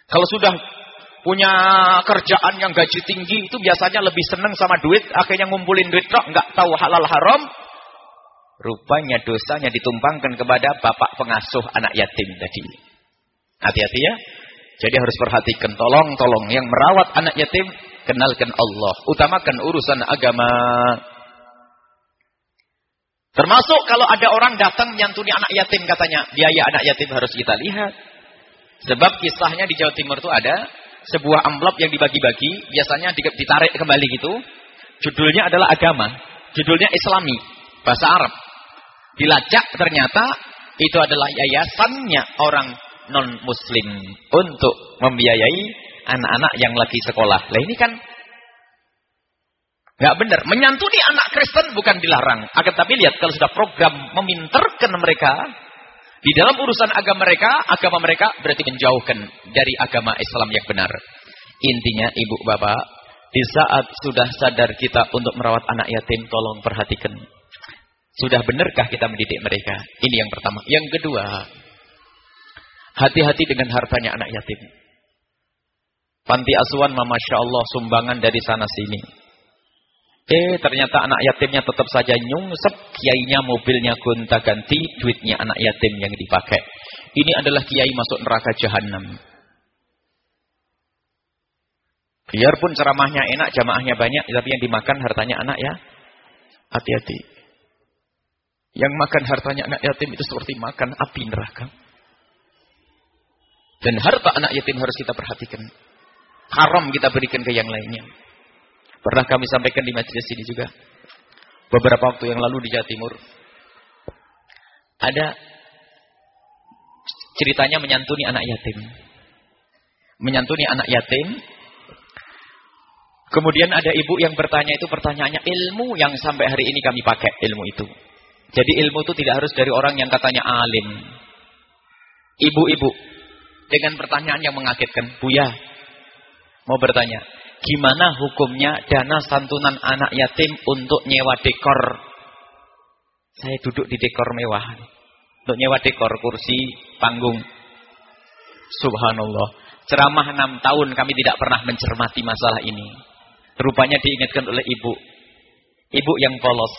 Kalau sudah punya kerjaan yang gaji tinggi itu biasanya lebih senang sama duit, akhirnya ngumpulin duit kok nggak tahu halal haram. Rupanya dosanya ditumpangkan kepada bapak pengasuh anak yatim tadi. Hati-hati ya. Jadi harus perhatikan, tolong, tolong yang merawat anak yatim kenalkan Allah, utamakan urusan agama. Termasuk kalau ada orang datang menyantuni anak yatim katanya, biaya anak yatim harus kita lihat. Sebab kisahnya di Jawa Timur itu ada sebuah amplop yang dibagi-bagi, biasanya ditarik kembali gitu. Judulnya adalah agama, judulnya Islami, bahasa Arab. Dilacak ternyata itu adalah yayasannya orang non-muslim untuk membiayai anak-anak yang lagi sekolah. Lah ini kan nggak benar. Menyantuni anak Kristen bukan dilarang. Akan tapi lihat kalau sudah program meminterkan mereka di dalam urusan agama mereka, agama mereka berarti menjauhkan dari agama Islam yang benar. Intinya ibu bapak, di saat sudah sadar kita untuk merawat anak yatim, tolong perhatikan. Sudah benarkah kita mendidik mereka? Ini yang pertama. Yang kedua, hati-hati dengan hartanya anak yatim. Panti asuhan, Masya Allah, sumbangan dari sana sini. Eh ternyata anak yatimnya tetap saja nyungsep, kiainya mobilnya gonta ganti, duitnya anak yatim yang dipakai. Ini adalah kiai masuk neraka jahanam. Biarpun ceramahnya enak, jamaahnya banyak, tapi yang dimakan hartanya anak ya. Hati-hati. Yang makan hartanya anak yatim itu seperti makan api neraka. Dan harta anak yatim harus kita perhatikan. Haram kita berikan ke yang lainnya. Pernah kami sampaikan di majelis ini juga. Beberapa waktu yang lalu di Jawa Timur. Ada ceritanya menyantuni anak yatim. Menyantuni anak yatim. Kemudian ada ibu yang bertanya itu pertanyaannya ilmu yang sampai hari ini kami pakai ilmu itu. Jadi ilmu itu tidak harus dari orang yang katanya alim. Ibu-ibu dengan pertanyaan yang mengagetkan, "Buya, mau bertanya, Gimana hukumnya dana santunan anak yatim untuk nyewa dekor? Saya duduk di dekor mewah. Untuk nyewa dekor, kursi, panggung. Subhanallah. Ceramah enam tahun kami tidak pernah mencermati masalah ini. Rupanya diingatkan oleh ibu. Ibu yang polos.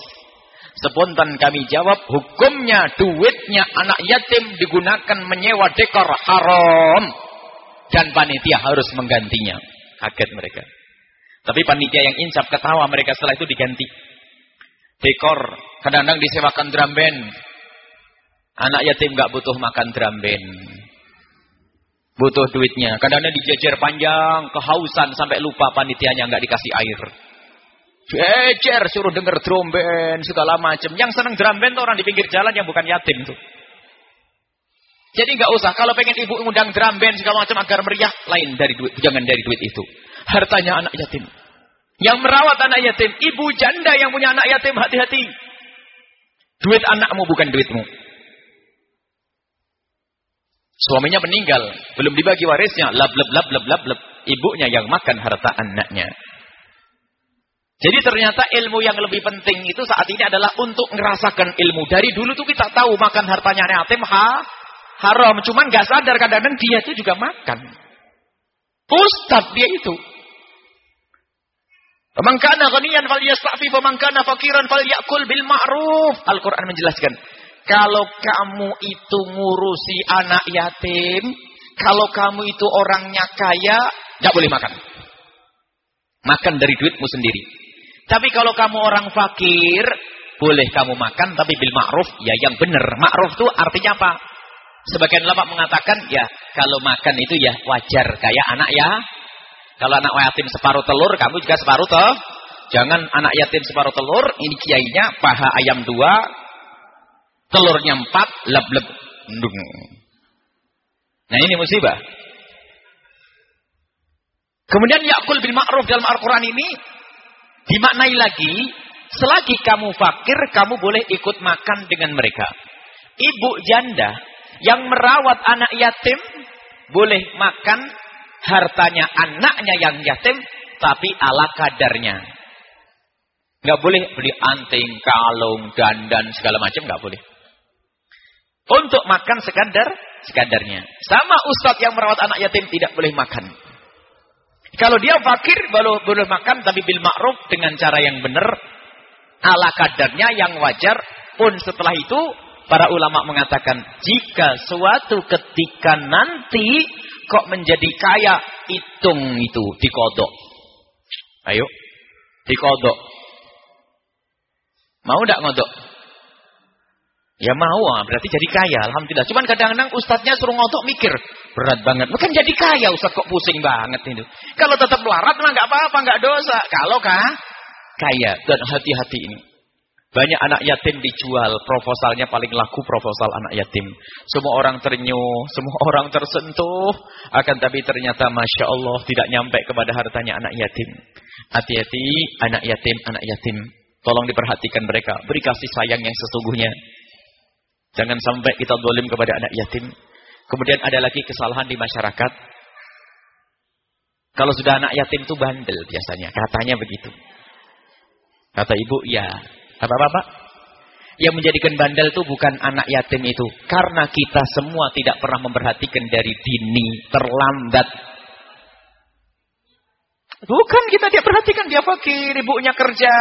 Spontan kami jawab, hukumnya duitnya anak yatim digunakan menyewa dekor haram. Dan panitia harus menggantinya. Kaget mereka. Tapi panitia yang insaf ketawa mereka setelah itu diganti. Dekor, kadang-kadang disewakan drum band. Anak yatim nggak butuh makan drum band. Butuh duitnya. Kadang-kadang dijejer panjang, kehausan sampai lupa panitianya nggak dikasih air. Jejer suruh denger drum band segala macam. Yang seneng drum band orang di pinggir jalan yang bukan yatim tuh. Jadi nggak usah kalau pengen ibu ngundang drum band segala macam agar meriah lain dari duit, jangan dari duit itu. Hartanya anak yatim. Yang merawat anak yatim, ibu janda yang punya anak yatim hati-hati. Duit anakmu bukan duitmu. Suaminya meninggal, belum dibagi warisnya, lab lab lab lab lab lab. Ibunya yang makan harta anaknya. Jadi ternyata ilmu yang lebih penting itu saat ini adalah untuk merasakan ilmu. Dari dulu tuh kita tahu makan hartanya yatim ha, haram. Cuman gak sadar kadang-kadang dia itu juga makan. Ustadz dia itu. Pemangkana ghaniyan fal yastafi, pemangkana fakiran fal yakul bil ma'ruf. Al-Quran menjelaskan. Kalau kamu itu ngurusi anak yatim, kalau kamu itu orangnya kaya, gak boleh makan. Makan dari duitmu sendiri. Tapi kalau kamu orang fakir, boleh kamu makan tapi bil ma'ruf, ya yang benar. Ma'ruf itu artinya apa? Sebagian lama mengatakan ya kalau makan itu ya wajar kayak anak ya. Kalau anak yatim separuh telur, kamu juga separuh toh. Jangan anak yatim separuh telur, ini kiainya paha ayam dua, telurnya empat, leb-leb. Nah ini musibah. Kemudian yakul bin ma'ruf dalam Al-Quran ini dimaknai lagi, selagi kamu fakir, kamu boleh ikut makan dengan mereka. Ibu janda yang merawat anak yatim boleh makan hartanya anaknya yang yatim tapi ala kadarnya. Nggak boleh beli anting, kalung, dandan segala macam nggak boleh. Untuk makan sekadar sekadarnya. Sama ustadz yang merawat anak yatim tidak boleh makan. Kalau dia fakir boleh boleh makan tapi bil ma'ruf dengan cara yang benar, ala kadarnya yang wajar. Pun setelah itu para ulama mengatakan jika suatu ketika nanti kok menjadi kaya, hitung itu dikodok. Ayo, dikodok. Mau tidak ngodok? Ya mau, ah, berarti jadi kaya. Alhamdulillah. Cuman kadang-kadang ustadznya suruh ngotok mikir. Berat banget. Bukan jadi kaya ustadz kok pusing banget itu. Kalau tetap melarat mah nggak apa-apa, nggak dosa. Kalau kah? Kaya. Dan hati-hati ini. Banyak anak yatim dijual. Proposalnya paling laku proposal anak yatim. Semua orang ternyuh. Semua orang tersentuh. Akan tapi ternyata Masya Allah tidak nyampe kepada hartanya anak yatim. Hati-hati anak yatim, anak yatim. Tolong diperhatikan mereka. Beri kasih sayang yang sesungguhnya. Jangan sampai kita dolim kepada anak yatim. Kemudian ada lagi kesalahan di masyarakat. Kalau sudah anak yatim itu bandel biasanya. Katanya begitu. Kata ibu, ya. Apa-apa? Yang menjadikan bandel itu bukan anak yatim itu. Karena kita semua tidak pernah memperhatikan dari dini. Terlambat. Bukan kita dia perhatikan dia fakir, ibunya kerja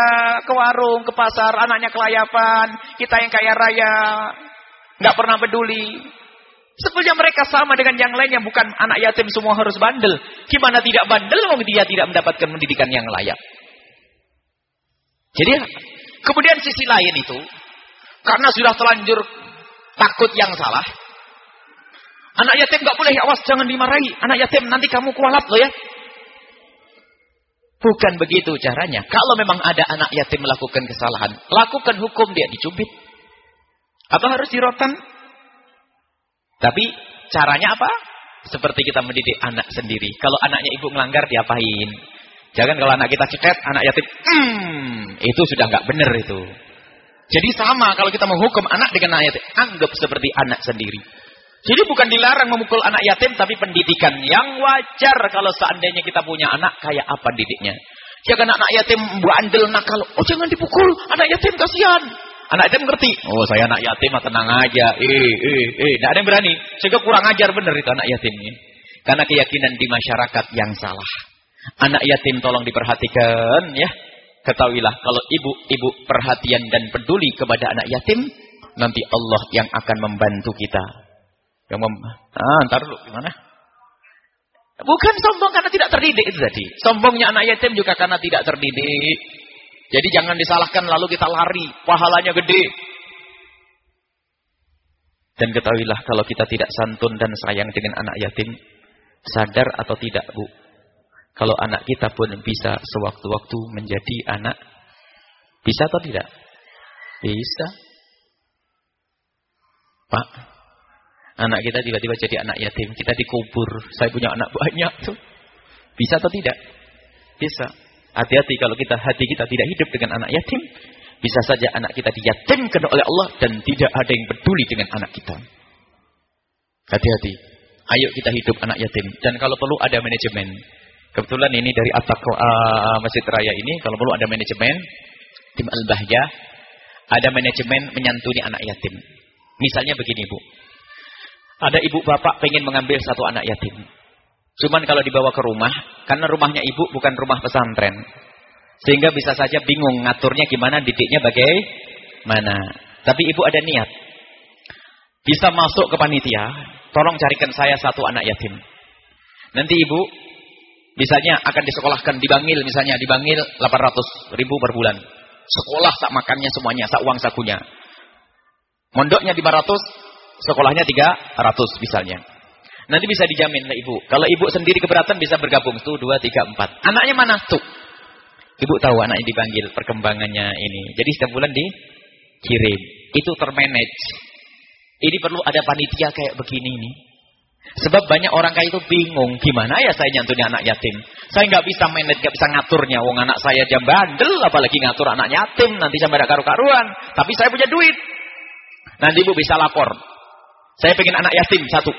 ke warung, ke pasar, anaknya kelayapan, kita yang kaya raya. Nggak pernah peduli. Sebetulnya mereka sama dengan yang lainnya. Bukan anak yatim semua harus bandel. Gimana tidak bandel kalau dia tidak mendapatkan pendidikan yang layak. Jadi kemudian sisi lain itu. Karena sudah telanjur takut yang salah. Anak yatim nggak boleh, awas jangan dimarahi. Anak yatim nanti kamu kualat loh ya. Bukan begitu caranya. Kalau memang ada anak yatim melakukan kesalahan, lakukan hukum dia dicubit. Atau harus dirotan? Tapi caranya apa? Seperti kita mendidik anak sendiri. Kalau anaknya ibu melanggar, diapain? Jangan kalau anak kita cetet, anak yatim, hmm, itu sudah nggak benar itu. Jadi sama kalau kita menghukum anak dengan anak yatim, anggap seperti anak sendiri. Jadi bukan dilarang memukul anak yatim, tapi pendidikan yang wajar kalau seandainya kita punya anak, kayak apa didiknya. Jangan anak yatim bandel nakal, oh jangan dipukul, anak yatim kasihan. Anak yatim ngerti. Oh, saya anak yatim tenang aja. Eh, eh, eh. Tidak ada yang berani. Sehingga kurang ajar benar itu anak yatim ini. Karena keyakinan di masyarakat yang salah. Anak yatim tolong diperhatikan ya. Ketahuilah kalau ibu-ibu perhatian dan peduli kepada anak yatim, nanti Allah yang akan membantu kita. Yang mem ah, ntar dulu gimana? Bukan sombong karena tidak terdidik itu tadi. Sombongnya anak yatim juga karena tidak terdidik. Jadi jangan disalahkan lalu kita lari, pahalanya gede. Dan ketahuilah kalau kita tidak santun dan sayang dengan anak yatim, sadar atau tidak bu, kalau anak kita pun bisa sewaktu-waktu menjadi anak, bisa atau tidak? Bisa. Pak, anak kita tiba-tiba jadi anak yatim, kita dikubur, saya punya anak banyak tuh. Bisa atau tidak? Bisa. Hati-hati kalau kita hati kita tidak hidup dengan anak yatim, bisa saja anak kita diyatimkan oleh Allah dan tidak ada yang peduli dengan anak kita. Hati-hati. Ayo kita hidup anak yatim dan kalau perlu ada manajemen. Kebetulan ini dari Ataqwa uh, Masjid Raya ini kalau perlu ada manajemen tim Al-Bahya ada manajemen menyantuni anak yatim. Misalnya begini, Bu. Ada ibu bapak pengen mengambil satu anak yatim. Cuman kalau dibawa ke rumah, karena rumahnya ibu bukan rumah pesantren. Sehingga bisa saja bingung ngaturnya gimana, didiknya bagaimana. Tapi ibu ada niat. Bisa masuk ke panitia, tolong carikan saya satu anak yatim. Nanti ibu, misalnya akan disekolahkan di Bangil, misalnya di Bangil 800 ribu per bulan. Sekolah sak makannya semuanya, sak uang sakunya. Mondoknya 500, sekolahnya 300 misalnya. Nanti bisa dijamin oleh ibu. Kalau ibu sendiri keberatan bisa bergabung. Tuh, dua, tiga, empat. Anaknya mana? Tuh. Ibu tahu anaknya dipanggil perkembangannya ini. Jadi setiap bulan dikirim. Itu termanage. Ini perlu ada panitia kayak begini nih. Sebab banyak orang kayak itu bingung. Gimana ya saya nyantuni anak yatim. Saya nggak bisa manage, nggak bisa ngaturnya. Wong anak saya jam bandel, apalagi ngatur anak yatim. Nanti sampai ada karu-karuan. Tapi saya punya duit. Nanti ibu bisa lapor. Saya pengen anak yatim satu.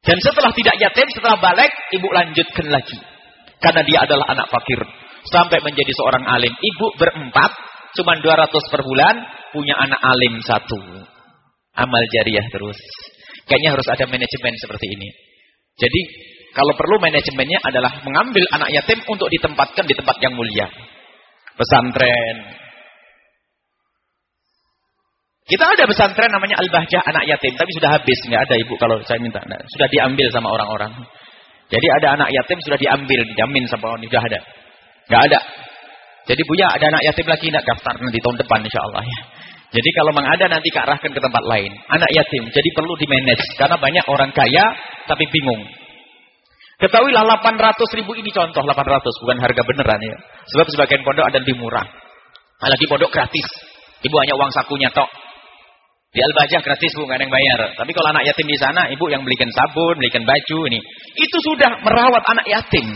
Dan setelah tidak yatim, setelah balik, ibu lanjutkan lagi. Karena dia adalah anak fakir. Sampai menjadi seorang alim. Ibu berempat, cuma 200 per bulan, punya anak alim satu. Amal jariah terus. Kayaknya harus ada manajemen seperti ini. Jadi, Kalau perlu manajemennya adalah mengambil anak yatim untuk ditempatkan di tempat yang mulia. Pesantren. Kita ada pesantren namanya Al-Bahjah anak yatim, tapi sudah habis, nggak ada ibu kalau saya minta. Nah, sudah diambil sama orang-orang. Jadi ada anak yatim sudah diambil, dijamin sama orang, sudah ada. Nggak ada. Jadi Buya ada anak yatim lagi nak daftar nanti tahun depan insya Allah ya. Jadi kalau memang ada nanti kearahkan ke tempat lain. Anak yatim, jadi perlu di manage karena banyak orang kaya tapi bingung. Ketahuilah 800 ribu ini contoh 800 bukan harga beneran ya. Sebab sebagian pondok ada lebih murah. Lagi pondok gratis. Ibu hanya uang sakunya tok. Di Al-Bajah gratis bu, nggak ada yang bayar. Tapi kalau anak yatim di sana, ibu yang belikan sabun, belikan baju ini. Itu sudah merawat anak yatim.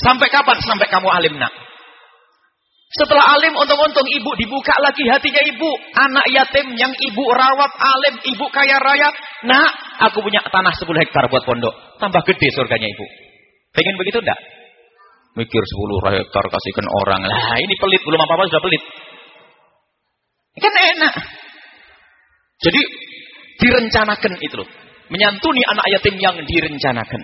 Sampai kapan? Sampai kamu alim nak. Setelah alim untung-untung ibu dibuka lagi hatinya ibu. Anak yatim yang ibu rawat alim, ibu kaya raya. Nah, aku punya tanah 10 hektar buat pondok. Tambah gede surganya ibu. Pengen begitu enggak? Mikir 10 hektar kasihkan orang. Lah ini pelit, belum apa-apa sudah pelit. Kan enak. Jadi direncanakan itu loh. Menyantuni anak yatim yang direncanakan.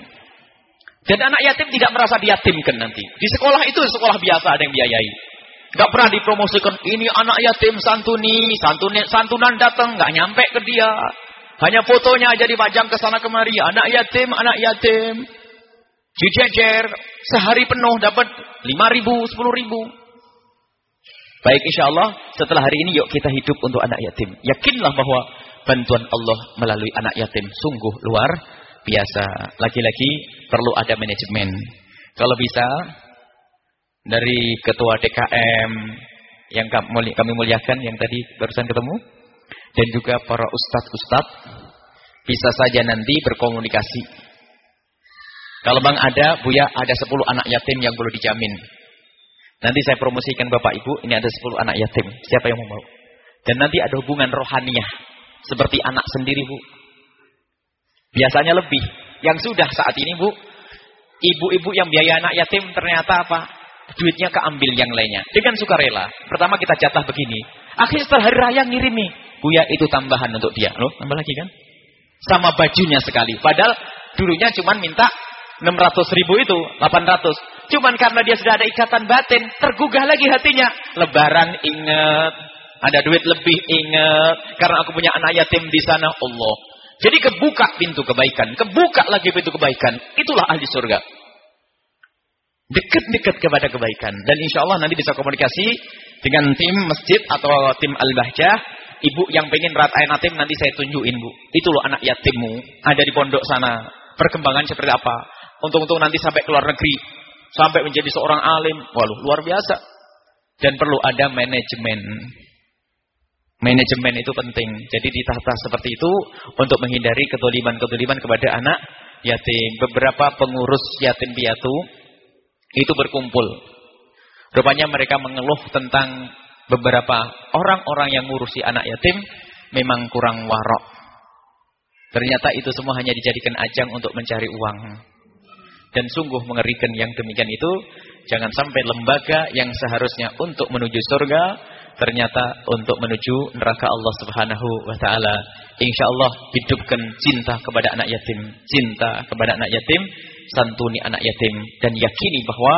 Dan anak yatim tidak merasa diyatimkan nanti. Di sekolah itu sekolah biasa ada yang biayai. Gak pernah dipromosikan, ini anak yatim santuni, santuni santunan datang, gak nyampe ke dia. Hanya fotonya aja dipajang ke sana kemari, anak yatim, anak yatim. Dijejer, sehari penuh dapat 5 ribu, 10 ribu. Baik insya Allah, setelah hari ini yuk kita hidup untuk anak yatim. Yakinlah bahwa bantuan Allah melalui anak yatim sungguh luar biasa. Lagi-lagi perlu ada manajemen. Kalau bisa, dari ketua DKM yang kami muliakan yang tadi barusan ketemu dan juga para ustadz-ustadz bisa saja nanti berkomunikasi. Kalau Bang ada, Buya ada 10 anak yatim yang perlu dijamin. Nanti saya promosikan Bapak Ibu, ini ada 10 anak yatim. Siapa yang mau? Dan nanti ada hubungan rohaniah seperti anak sendiri, Bu. Biasanya lebih. Yang sudah saat ini, Bu, ibu-ibu yang biaya anak yatim ternyata apa? Duitnya keambil yang lainnya. Dengan sukarela. Pertama kita jatah begini. Akhirnya setelah hari raya ngirim nih. Buya itu tambahan untuk dia. Loh, tambah lagi kan? Sama bajunya sekali. Padahal dulunya cuma minta 600 ribu itu, 800. Cuman karena dia sudah ada ikatan batin, tergugah lagi hatinya. Lebaran inget, ada duit lebih inget. Karena aku punya anak yatim di sana, Allah. Jadi kebuka pintu kebaikan, kebuka lagi pintu kebaikan. Itulah ahli surga dekat-dekat kepada kebaikan. Dan insya Allah nanti bisa komunikasi dengan tim masjid atau tim al-bahjah. Ibu yang pengen ratain yatim nanti saya tunjukin bu. Itu loh anak yatimmu. Ada di pondok sana. Perkembangan seperti apa. Untung-untung nanti sampai ke luar negeri. Sampai menjadi seorang alim. Waduh luar biasa. Dan perlu ada manajemen. Manajemen itu penting. Jadi ditata seperti itu untuk menghindari kedoliman-kedoliman kepada anak yatim. Beberapa pengurus yatim piatu itu berkumpul. Rupanya mereka mengeluh tentang beberapa orang-orang yang ngurusi anak yatim memang kurang warok. Ternyata itu semua hanya dijadikan ajang untuk mencari uang. Dan sungguh mengerikan yang demikian itu. Jangan sampai lembaga yang seharusnya untuk menuju surga. Ternyata untuk menuju neraka Allah subhanahu wa ta'ala. Insya Allah hidupkan cinta kepada anak yatim. Cinta kepada anak yatim santuni anak yatim dan yakini bahwa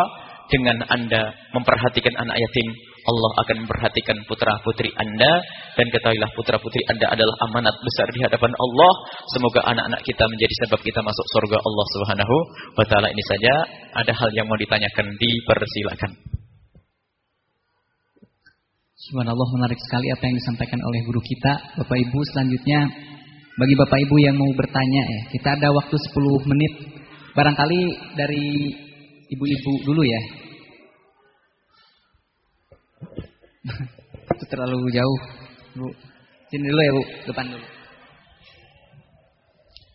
dengan Anda memperhatikan anak yatim, Allah akan memperhatikan putra-putri Anda dan ketahuilah putra-putri Anda adalah amanat besar di hadapan Allah. Semoga anak-anak kita menjadi sebab kita masuk surga Allah Subhanahu wa taala. Ini saja ada hal yang mau ditanyakan, dipersilakan. Subhanallah menarik sekali apa yang disampaikan oleh guru kita. Bapak Ibu selanjutnya bagi Bapak Ibu yang mau bertanya ya, kita ada waktu 10 menit Barangkali dari ibu-ibu dulu ya. Itu terlalu jauh, Bu. Sini dulu ya, Bu. Depan dulu.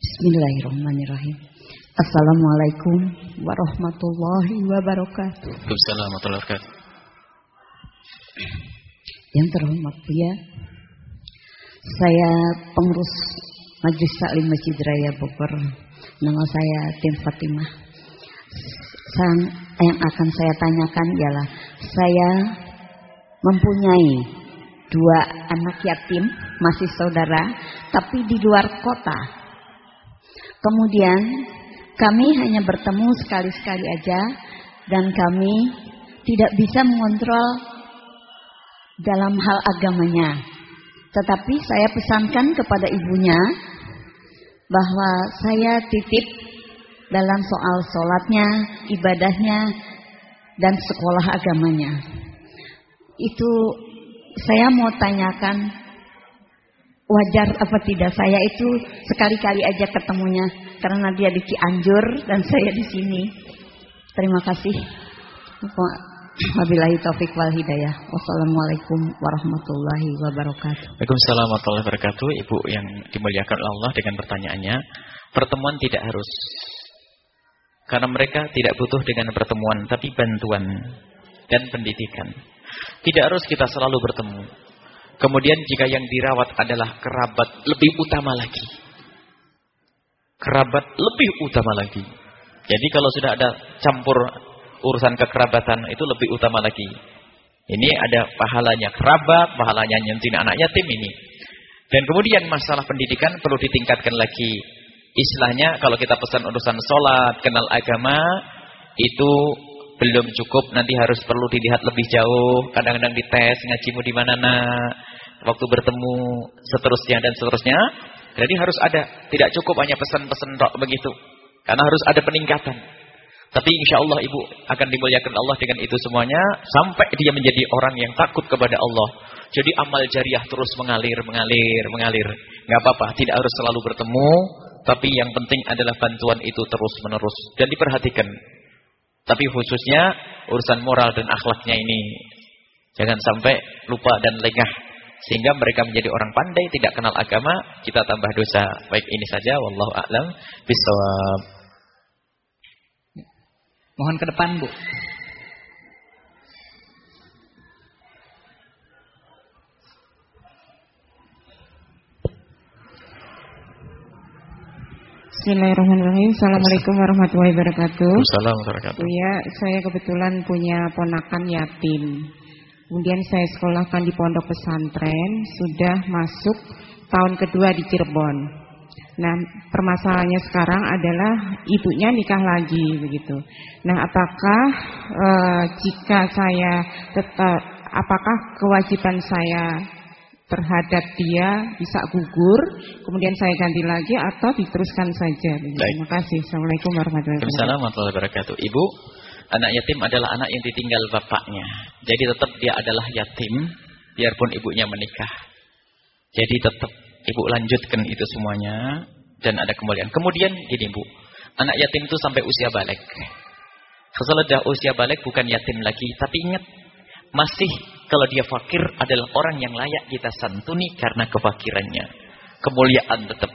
Bismillahirrahmanirrahim. Assalamualaikum warahmatullahi wabarakatuh. Waalaikumsalam warahmatullahi wabarakatuh. Yang terhormat ya, saya pengurus Majelis Taklim Masjid Raya Bogor Nama saya Tim Fatimah. Sang, yang akan saya tanyakan ialah saya mempunyai dua anak yatim masih saudara tapi di luar kota. Kemudian kami hanya bertemu sekali-sekali aja dan kami tidak bisa mengontrol dalam hal agamanya. Tetapi saya pesankan kepada ibunya bahwa saya titip dalam soal sholatnya, ibadahnya, dan sekolah agamanya. Itu saya mau tanyakan wajar apa tidak saya itu sekali-kali aja ketemunya karena dia di Cianjur dan saya di sini. Terima kasih. Wabillahi taufik wal hidayah. Wassalamualaikum warahmatullahi wabarakatuh. Waalaikumsalam warahmatullahi wabarakatuh. Ibu yang dimuliakan Allah dengan pertanyaannya, pertemuan tidak harus karena mereka tidak butuh dengan pertemuan tapi bantuan dan pendidikan. Tidak harus kita selalu bertemu. Kemudian jika yang dirawat adalah kerabat lebih utama lagi. Kerabat lebih utama lagi. Jadi kalau sudah ada campur urusan kekerabatan itu lebih utama lagi. Ini ada pahalanya kerabat, pahalanya nyentin anak yatim ini. Dan kemudian masalah pendidikan perlu ditingkatkan lagi. Istilahnya kalau kita pesan urusan sholat, kenal agama, itu belum cukup. Nanti harus perlu dilihat lebih jauh. Kadang-kadang dites, ngajimu di mana nak, waktu bertemu, seterusnya dan seterusnya. Jadi harus ada. Tidak cukup hanya pesan-pesan begitu. Karena harus ada peningkatan. Tapi insya Allah ibu akan dimuliakan Allah dengan itu semuanya. Sampai dia menjadi orang yang takut kepada Allah. Jadi amal jariah terus mengalir, mengalir, mengalir. Gak apa-apa, tidak harus selalu bertemu. Tapi yang penting adalah bantuan itu terus menerus. Dan diperhatikan. Tapi khususnya urusan moral dan akhlaknya ini. Jangan sampai lupa dan lengah. Sehingga mereka menjadi orang pandai, tidak kenal agama. Kita tambah dosa. Baik ini saja. Wallahu a'lam. Bismillah. Mohon ke depan, Bu. Bismillahirrahmanirrahim. Assalamualaikum warahmatullahi wabarakatuh. Assalamualaikum warahmatullahi wabarakatuh. Ya, saya kebetulan punya ponakan yatim. Kemudian saya sekolahkan di pondok pesantren, sudah masuk tahun kedua di Cirebon. Nah, permasalahannya sekarang adalah ibunya nikah lagi begitu. Nah, apakah e, jika saya tetap apakah kewajiban saya terhadap dia bisa gugur, kemudian saya ganti lagi atau diteruskan saja? Terima kasih. Assalamualaikum warahmatullahi wabarakatuh. Ibu, anak yatim adalah anak yang ditinggal bapaknya. Jadi tetap dia adalah yatim biarpun ibunya menikah. Jadi tetap Ibu lanjutkan itu semuanya dan ada kemuliaan. Kemudian gini Bu, anak yatim itu sampai usia balik. Sesudah usia balik bukan yatim lagi, tapi ingat masih kalau dia fakir adalah orang yang layak kita santuni karena kefakirannya. Kemuliaan tetap.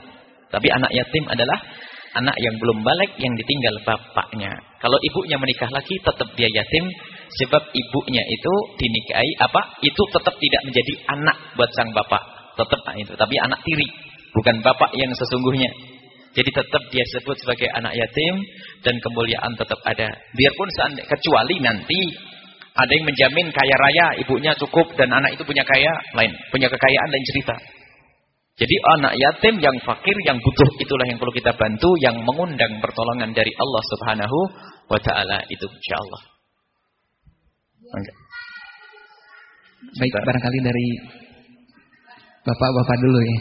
Tapi anak yatim adalah anak yang belum balik yang ditinggal bapaknya. Kalau ibunya menikah lagi tetap dia yatim sebab ibunya itu dinikahi apa? Itu tetap tidak menjadi anak buat sang bapak tetap itu, tapi anak tiri, bukan bapak yang sesungguhnya. Jadi tetap dia sebut sebagai anak yatim dan kemuliaan tetap ada. Biarpun kecuali nanti ada yang menjamin kaya raya, ibunya cukup dan anak itu punya kaya lain, punya kekayaan lain cerita. Jadi anak yatim yang fakir, yang butuh itulah yang perlu kita bantu, yang mengundang pertolongan dari Allah Subhanahu wa taala itu insyaallah. Baik, barangkali dari Bapak-bapak dulu ya.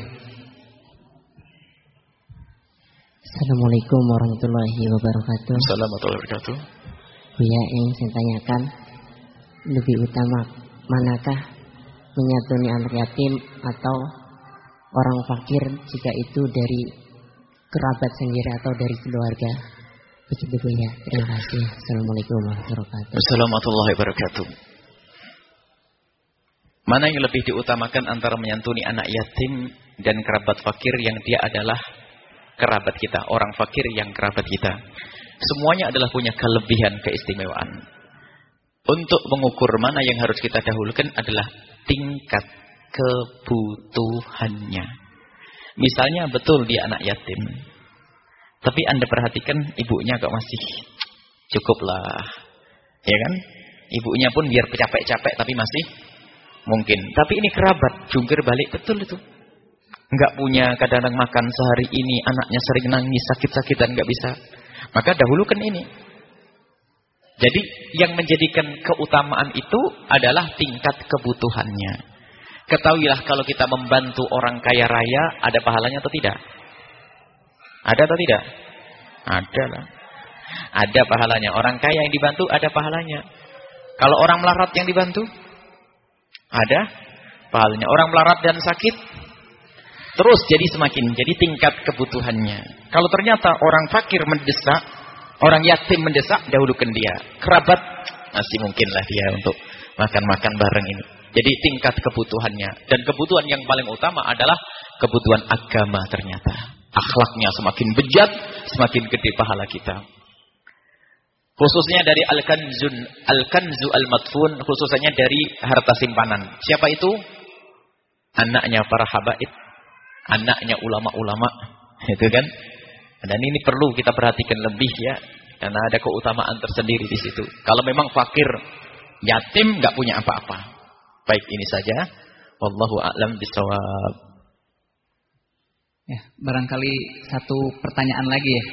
Assalamualaikum warahmatullahi wabarakatuh. Assalamualaikum warahmatullahi wabarakatuh. Buya yang saya tanyakan lebih utama manakah menyatuni anak yatim atau orang fakir jika itu dari kerabat sendiri atau dari keluarga? Begitu Bu ya. Terima kasih. Assalamualaikum warahmatullahi wabarakatuh. Assalamualaikum warahmatullahi wabarakatuh. Mana yang lebih diutamakan antara menyantuni anak yatim dan kerabat fakir yang dia adalah kerabat kita, orang fakir yang kerabat kita. Semuanya adalah punya kelebihan, keistimewaan. Untuk mengukur mana yang harus kita dahulukan adalah tingkat kebutuhannya. Misalnya betul dia anak yatim. Tapi Anda perhatikan ibunya kok masih cukuplah. Ya kan? Ibunya pun biar capek-capek tapi masih Mungkin. Tapi ini kerabat. Jungkir balik. Betul itu. Enggak punya kadang-kadang makan sehari ini. Anaknya sering nangis. Sakit-sakitan. Enggak bisa. Maka dahulukan ini. Jadi yang menjadikan keutamaan itu adalah tingkat kebutuhannya. Ketahuilah kalau kita membantu orang kaya raya, ada pahalanya atau tidak? Ada atau tidak? Ada lah. Ada pahalanya. Orang kaya yang dibantu ada pahalanya. Kalau orang melarat yang dibantu? Ada pahalanya. Orang melarat dan sakit? Terus jadi semakin. Jadi tingkat kebutuhannya. Kalau ternyata orang fakir mendesak, Orang yatim mendesak, dahulukan dia. Kerabat, masih mungkinlah dia untuk makan-makan bareng ini. Jadi tingkat kebutuhannya. Dan kebutuhan yang paling utama adalah kebutuhan agama ternyata. Akhlaknya semakin bejat, semakin gede pahala kita. Khususnya dari Al-Kanzun, Al-Kanzu Al-Matfun, khususnya dari harta simpanan. Siapa itu? Anaknya para habaib. Anaknya ulama-ulama. Itu kan? Dan ini perlu kita perhatikan lebih ya, karena ada keutamaan tersendiri di situ. Kalau memang fakir, yatim nggak punya apa-apa. Baik ini saja. Wallahu a'lam bishawab. Ya, barangkali satu pertanyaan lagi ya.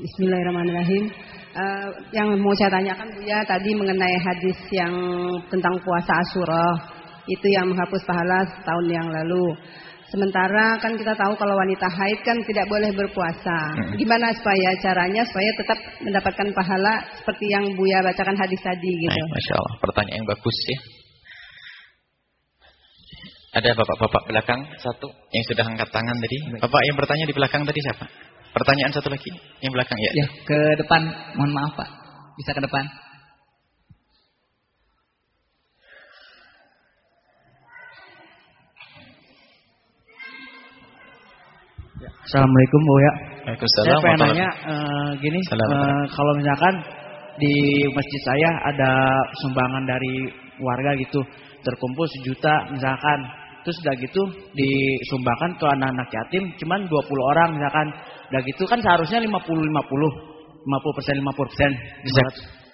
Bismillahirrahmanirrahim. Uh, yang mau saya tanyakan Bu ya tadi mengenai hadis yang tentang puasa Asyura itu yang menghapus pahala tahun yang lalu. Sementara kan kita tahu kalau wanita haid kan tidak boleh berpuasa. Hmm. Gimana supaya caranya supaya tetap mendapatkan pahala seperti yang Buya bacakan hadis tadi gitu. Nah, Masya Allah, pertanyaan yang bagus ya. Ada bapak-bapak belakang satu yang sudah angkat tangan tadi. Bapak yang bertanya di belakang tadi siapa? Pertanyaan satu lagi yang belakang ya. Ya, ke depan. Mohon maaf Pak. Bisa ke depan. Assalamualaikum Bu ya. Saya pengen nanya uh, gini, uh, kalau misalkan di masjid saya ada sumbangan dari warga gitu, terkumpul sejuta misalkan, terus udah gitu disumbangkan ke anak-anak yatim, cuman 20 orang misalkan, udah gitu kan seharusnya 50 50, 50 persen 50 persen.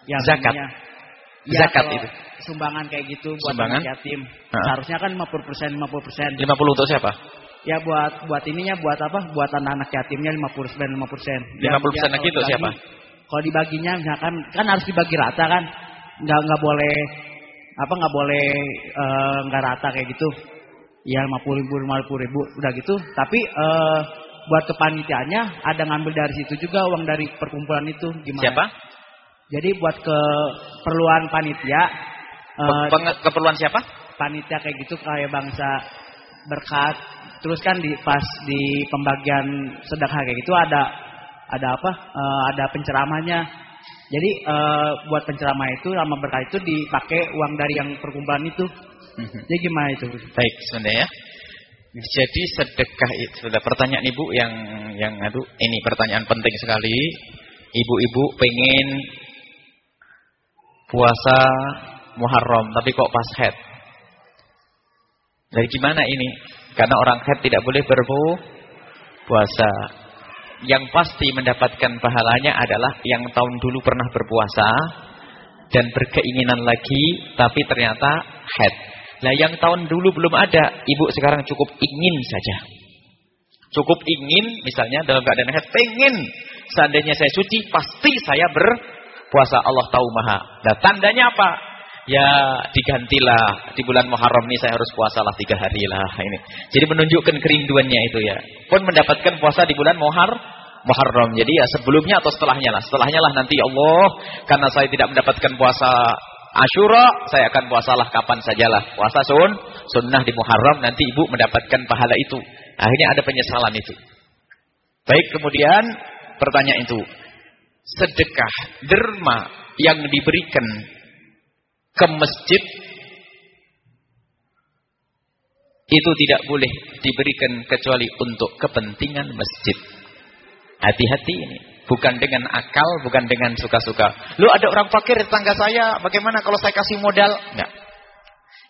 Ya, zakat. Ya, zakat itu. Sumbangan kayak gitu buat sumbangan? anak yatim, uh seharusnya kan 50 persen 50 persen. 50 untuk siapa? Ya buat buat ininya buat apa? Buat anak-anak yatimnya 50 persen 50 persen. 50 persen lagi itu siapa? Kalau dibaginya misalkan kan harus dibagi rata kan? Nggak nggak boleh apa nggak boleh uh, nggak rata kayak gitu. Ya 50 ribu 50 ribu udah gitu. Tapi uh, buat kepanitiaannya ada ngambil dari situ juga uang dari perkumpulan itu gimana? Siapa? Jadi buat keperluan panitia. Uh, keperluan siapa? Panitia kayak gitu kayak bangsa berkat Terus kan di pas di pembagian sedekah kayak gitu ada ada apa? Uh, ada penceramahnya. Jadi uh, buat penceramah itu sama berkah itu dipakai uang dari yang perkumpulan itu. Mhm. Jadi gimana itu? Baik, sebenarnya ya. Jadi sedekah itu sudah pertanyaan ibu yang yang aduh ini pertanyaan penting sekali. Ibu-ibu pengen puasa Muharram tapi kok pas head. Dari gimana ini? Karena orang haid tidak boleh berpuasa. Yang pasti mendapatkan pahalanya adalah yang tahun dulu pernah berpuasa dan berkeinginan lagi tapi ternyata haid. Nah yang tahun dulu belum ada, ibu sekarang cukup ingin saja. Cukup ingin misalnya dalam keadaan haid, pengen seandainya saya suci pasti saya berpuasa Allah tahu maha. Nah tandanya apa? ya digantilah di bulan Muharram ini saya harus puasalah tiga hari lah ini. Jadi menunjukkan kerinduannya itu ya. Pun mendapatkan puasa di bulan Muhar Muharram. Jadi ya sebelumnya atau setelahnya lah. Setelahnya lah nanti ya Allah karena saya tidak mendapatkan puasa Ashura, saya akan puasalah kapan sajalah. Puasa sun, sunnah di Muharram nanti ibu mendapatkan pahala itu. Akhirnya ada penyesalan itu. Baik, kemudian pertanyaan itu. Sedekah derma yang diberikan ke masjid itu tidak boleh diberikan kecuali untuk kepentingan masjid. Hati-hati ini. Bukan dengan akal, bukan dengan suka-suka. Lu ada orang fakir di tangga saya, bagaimana kalau saya kasih modal? Enggak.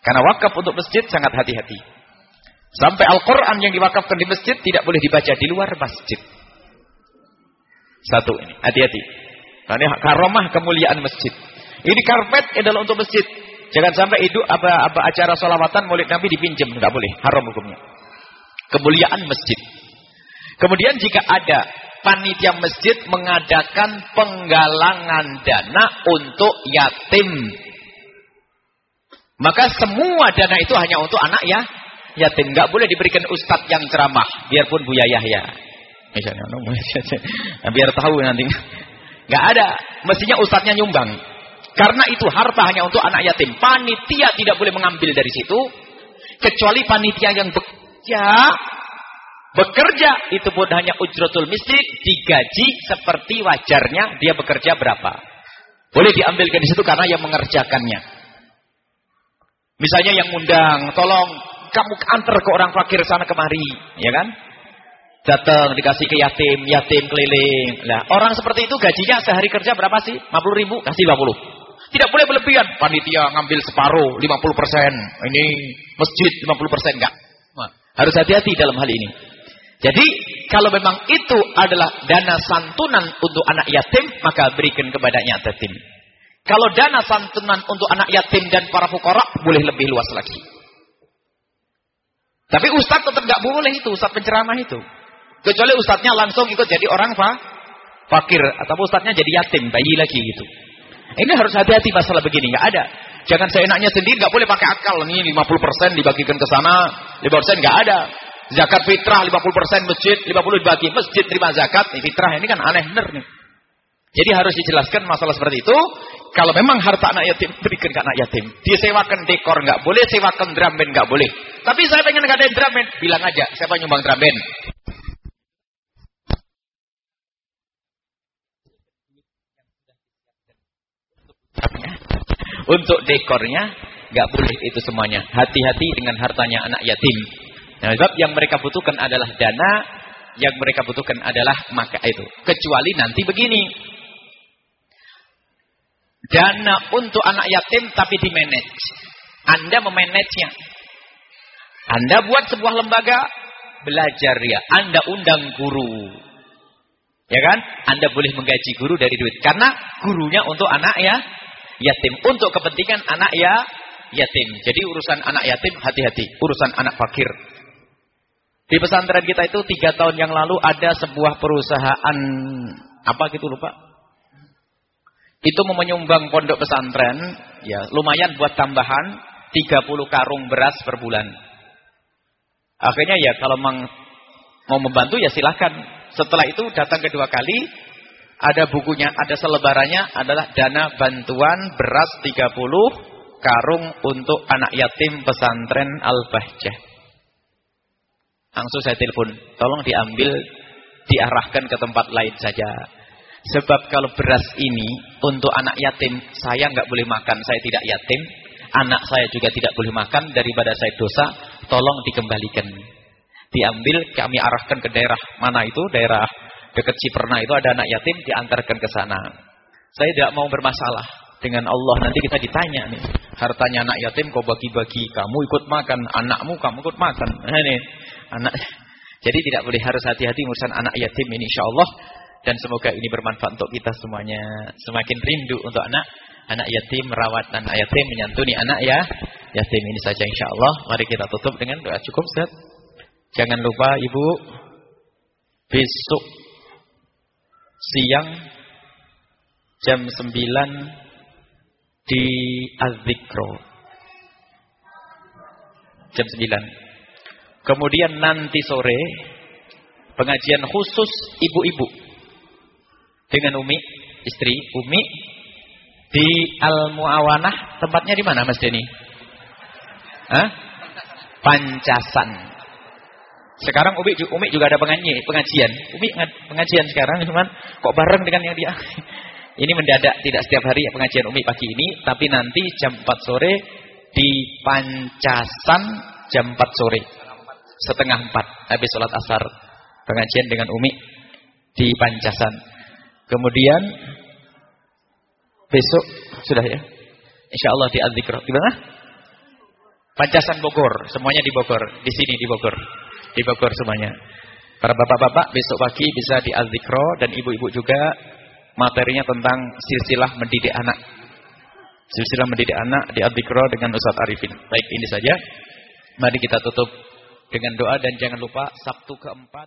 Karena wakaf untuk masjid sangat hati-hati. Sampai Al-Quran yang diwakafkan di masjid tidak boleh dibaca di luar masjid. Satu ini, hati-hati. Karena karomah kemuliaan masjid. Ini karpet adalah untuk masjid. Jangan sampai itu apa, apa acara solawatan maulid Nabi dipinjam. Tidak boleh. Haram hukumnya. Kemuliaan masjid. Kemudian jika ada panitia masjid mengadakan penggalangan dana untuk yatim. Maka semua dana itu hanya untuk anak ya yatim. Nggak boleh diberikan ustadz yang ceramah, biarpun Buya Yahya. Misalnya, biar tahu nanti. Nggak ada, mestinya ustadznya nyumbang. Karena itu harta hanya untuk anak yatim. Panitia tidak boleh mengambil dari situ. Kecuali panitia yang bekerja. Bekerja itu pun hanya ujratul mistik. Digaji seperti wajarnya dia bekerja berapa. Boleh diambilkan di situ karena yang mengerjakannya. Misalnya yang undang, tolong kamu antar ke orang fakir sana kemari, ya kan? Datang dikasih ke yatim, yatim keliling. Lah, orang seperti itu gajinya sehari kerja berapa sih? 50 ribu, kasih 50. Tidak boleh berlebihan. Panitia ngambil separuh, 50 persen. Ini masjid 50 persen enggak. Harus hati-hati dalam hal ini. Jadi, kalau memang itu adalah dana santunan untuk anak yatim, maka berikan kepadanya yatim. Kalau dana santunan untuk anak yatim dan para fukara, boleh lebih luas lagi. Tapi ustaz tetap nggak boleh itu, ustaz penceramah itu. Kecuali ustaznya langsung ikut jadi orang fa, fakir atau ustaznya jadi yatim, bayi lagi gitu. Ini harus hati-hati masalah begini, nggak ada. Jangan seenaknya sendiri, nggak boleh pakai akal. Ini 50% dibagikan ke sana, 50% nggak ada. Zakat fitrah 50% masjid, 50 dibagi masjid terima zakat, ini fitrah ini kan aneh bener nih. Jadi harus dijelaskan masalah seperti itu. Kalau memang harta anak yatim, berikan ke anak yatim. Disewakan dekor nggak boleh, sewakan drum band nggak boleh. Tapi saya pengen ngadain drum band, bilang aja, siapa nyumbang drum band? Untuk dekornya nggak boleh itu semuanya. Hati-hati dengan hartanya anak yatim. Nah, sebab yang mereka butuhkan adalah dana, yang mereka butuhkan adalah maka itu. Kecuali nanti begini, Dana untuk anak yatim tapi di manage. Anda memanagenya. Anda buat sebuah lembaga belajar ya. Anda undang guru. Ya kan? Anda boleh menggaji guru dari duit. Karena gurunya untuk anak ya yatim. Untuk kepentingan anak ya yatim. Jadi urusan anak yatim hati-hati. Urusan anak fakir. Di pesantren kita itu tiga tahun yang lalu ada sebuah perusahaan apa gitu lupa itu mau menyumbang pondok pesantren, ya lumayan buat tambahan 30 karung beras per bulan. Akhirnya ya kalau mang, mau membantu ya silahkan. Setelah itu datang kedua kali, ada bukunya, ada selebarannya adalah dana bantuan beras 30 karung untuk anak yatim pesantren Al-Bahjah. Langsung saya telepon, tolong diambil, diarahkan ke tempat lain saja. Sebab kalau beras ini untuk anak yatim, saya nggak boleh makan, saya tidak yatim. Anak saya juga tidak boleh makan, daripada saya dosa, tolong dikembalikan. Diambil, kami arahkan ke daerah mana itu, daerah dekat Ciperna itu ada anak yatim, diantarkan ke sana. Saya tidak mau bermasalah dengan Allah. Nanti kita ditanya nih, hartanya anak yatim kau bagi-bagi, kamu ikut makan, anakmu kamu ikut makan. Ini anak. Jadi tidak boleh harus hati-hati urusan anak yatim ini insya Allah. Dan semoga ini bermanfaat untuk kita semuanya. Semakin rindu untuk anak anak yatim, merawat anak yatim, menyantuni anak ya yatim ini saja insya Allah. Mari kita tutup dengan doa cukup Ustaz. Jangan lupa Ibu besok siang jam 9 di Azikro. Jam 9. Kemudian nanti sore pengajian khusus ibu-ibu dengan Umi, istri Umi di Al Muawanah, tempatnya di mana Mas Deni? Hah? Pancasan. Sekarang Umi, juga ada pengajian, pengajian. Umi pengajian sekarang cuman kok bareng dengan yang dia. Ini mendadak tidak setiap hari ya pengajian Umi pagi ini, tapi nanti jam 4 sore di Pancasan jam 4 sore. Setengah 4 habis sholat asar. Pengajian dengan Umi di Pancasan. Kemudian besok sudah ya. Insya Allah di Adzikro. Di mana? Pancasan Bogor, semuanya di Bogor, di sini di Bogor. Di Bogor semuanya. Para bapak-bapak besok pagi bisa di Adzikro dan ibu-ibu juga materinya tentang silsilah mendidik anak. Silsilah mendidik anak di Adzikro dengan Ustaz Arifin. Baik, ini saja. Mari kita tutup dengan doa dan jangan lupa Sabtu keempat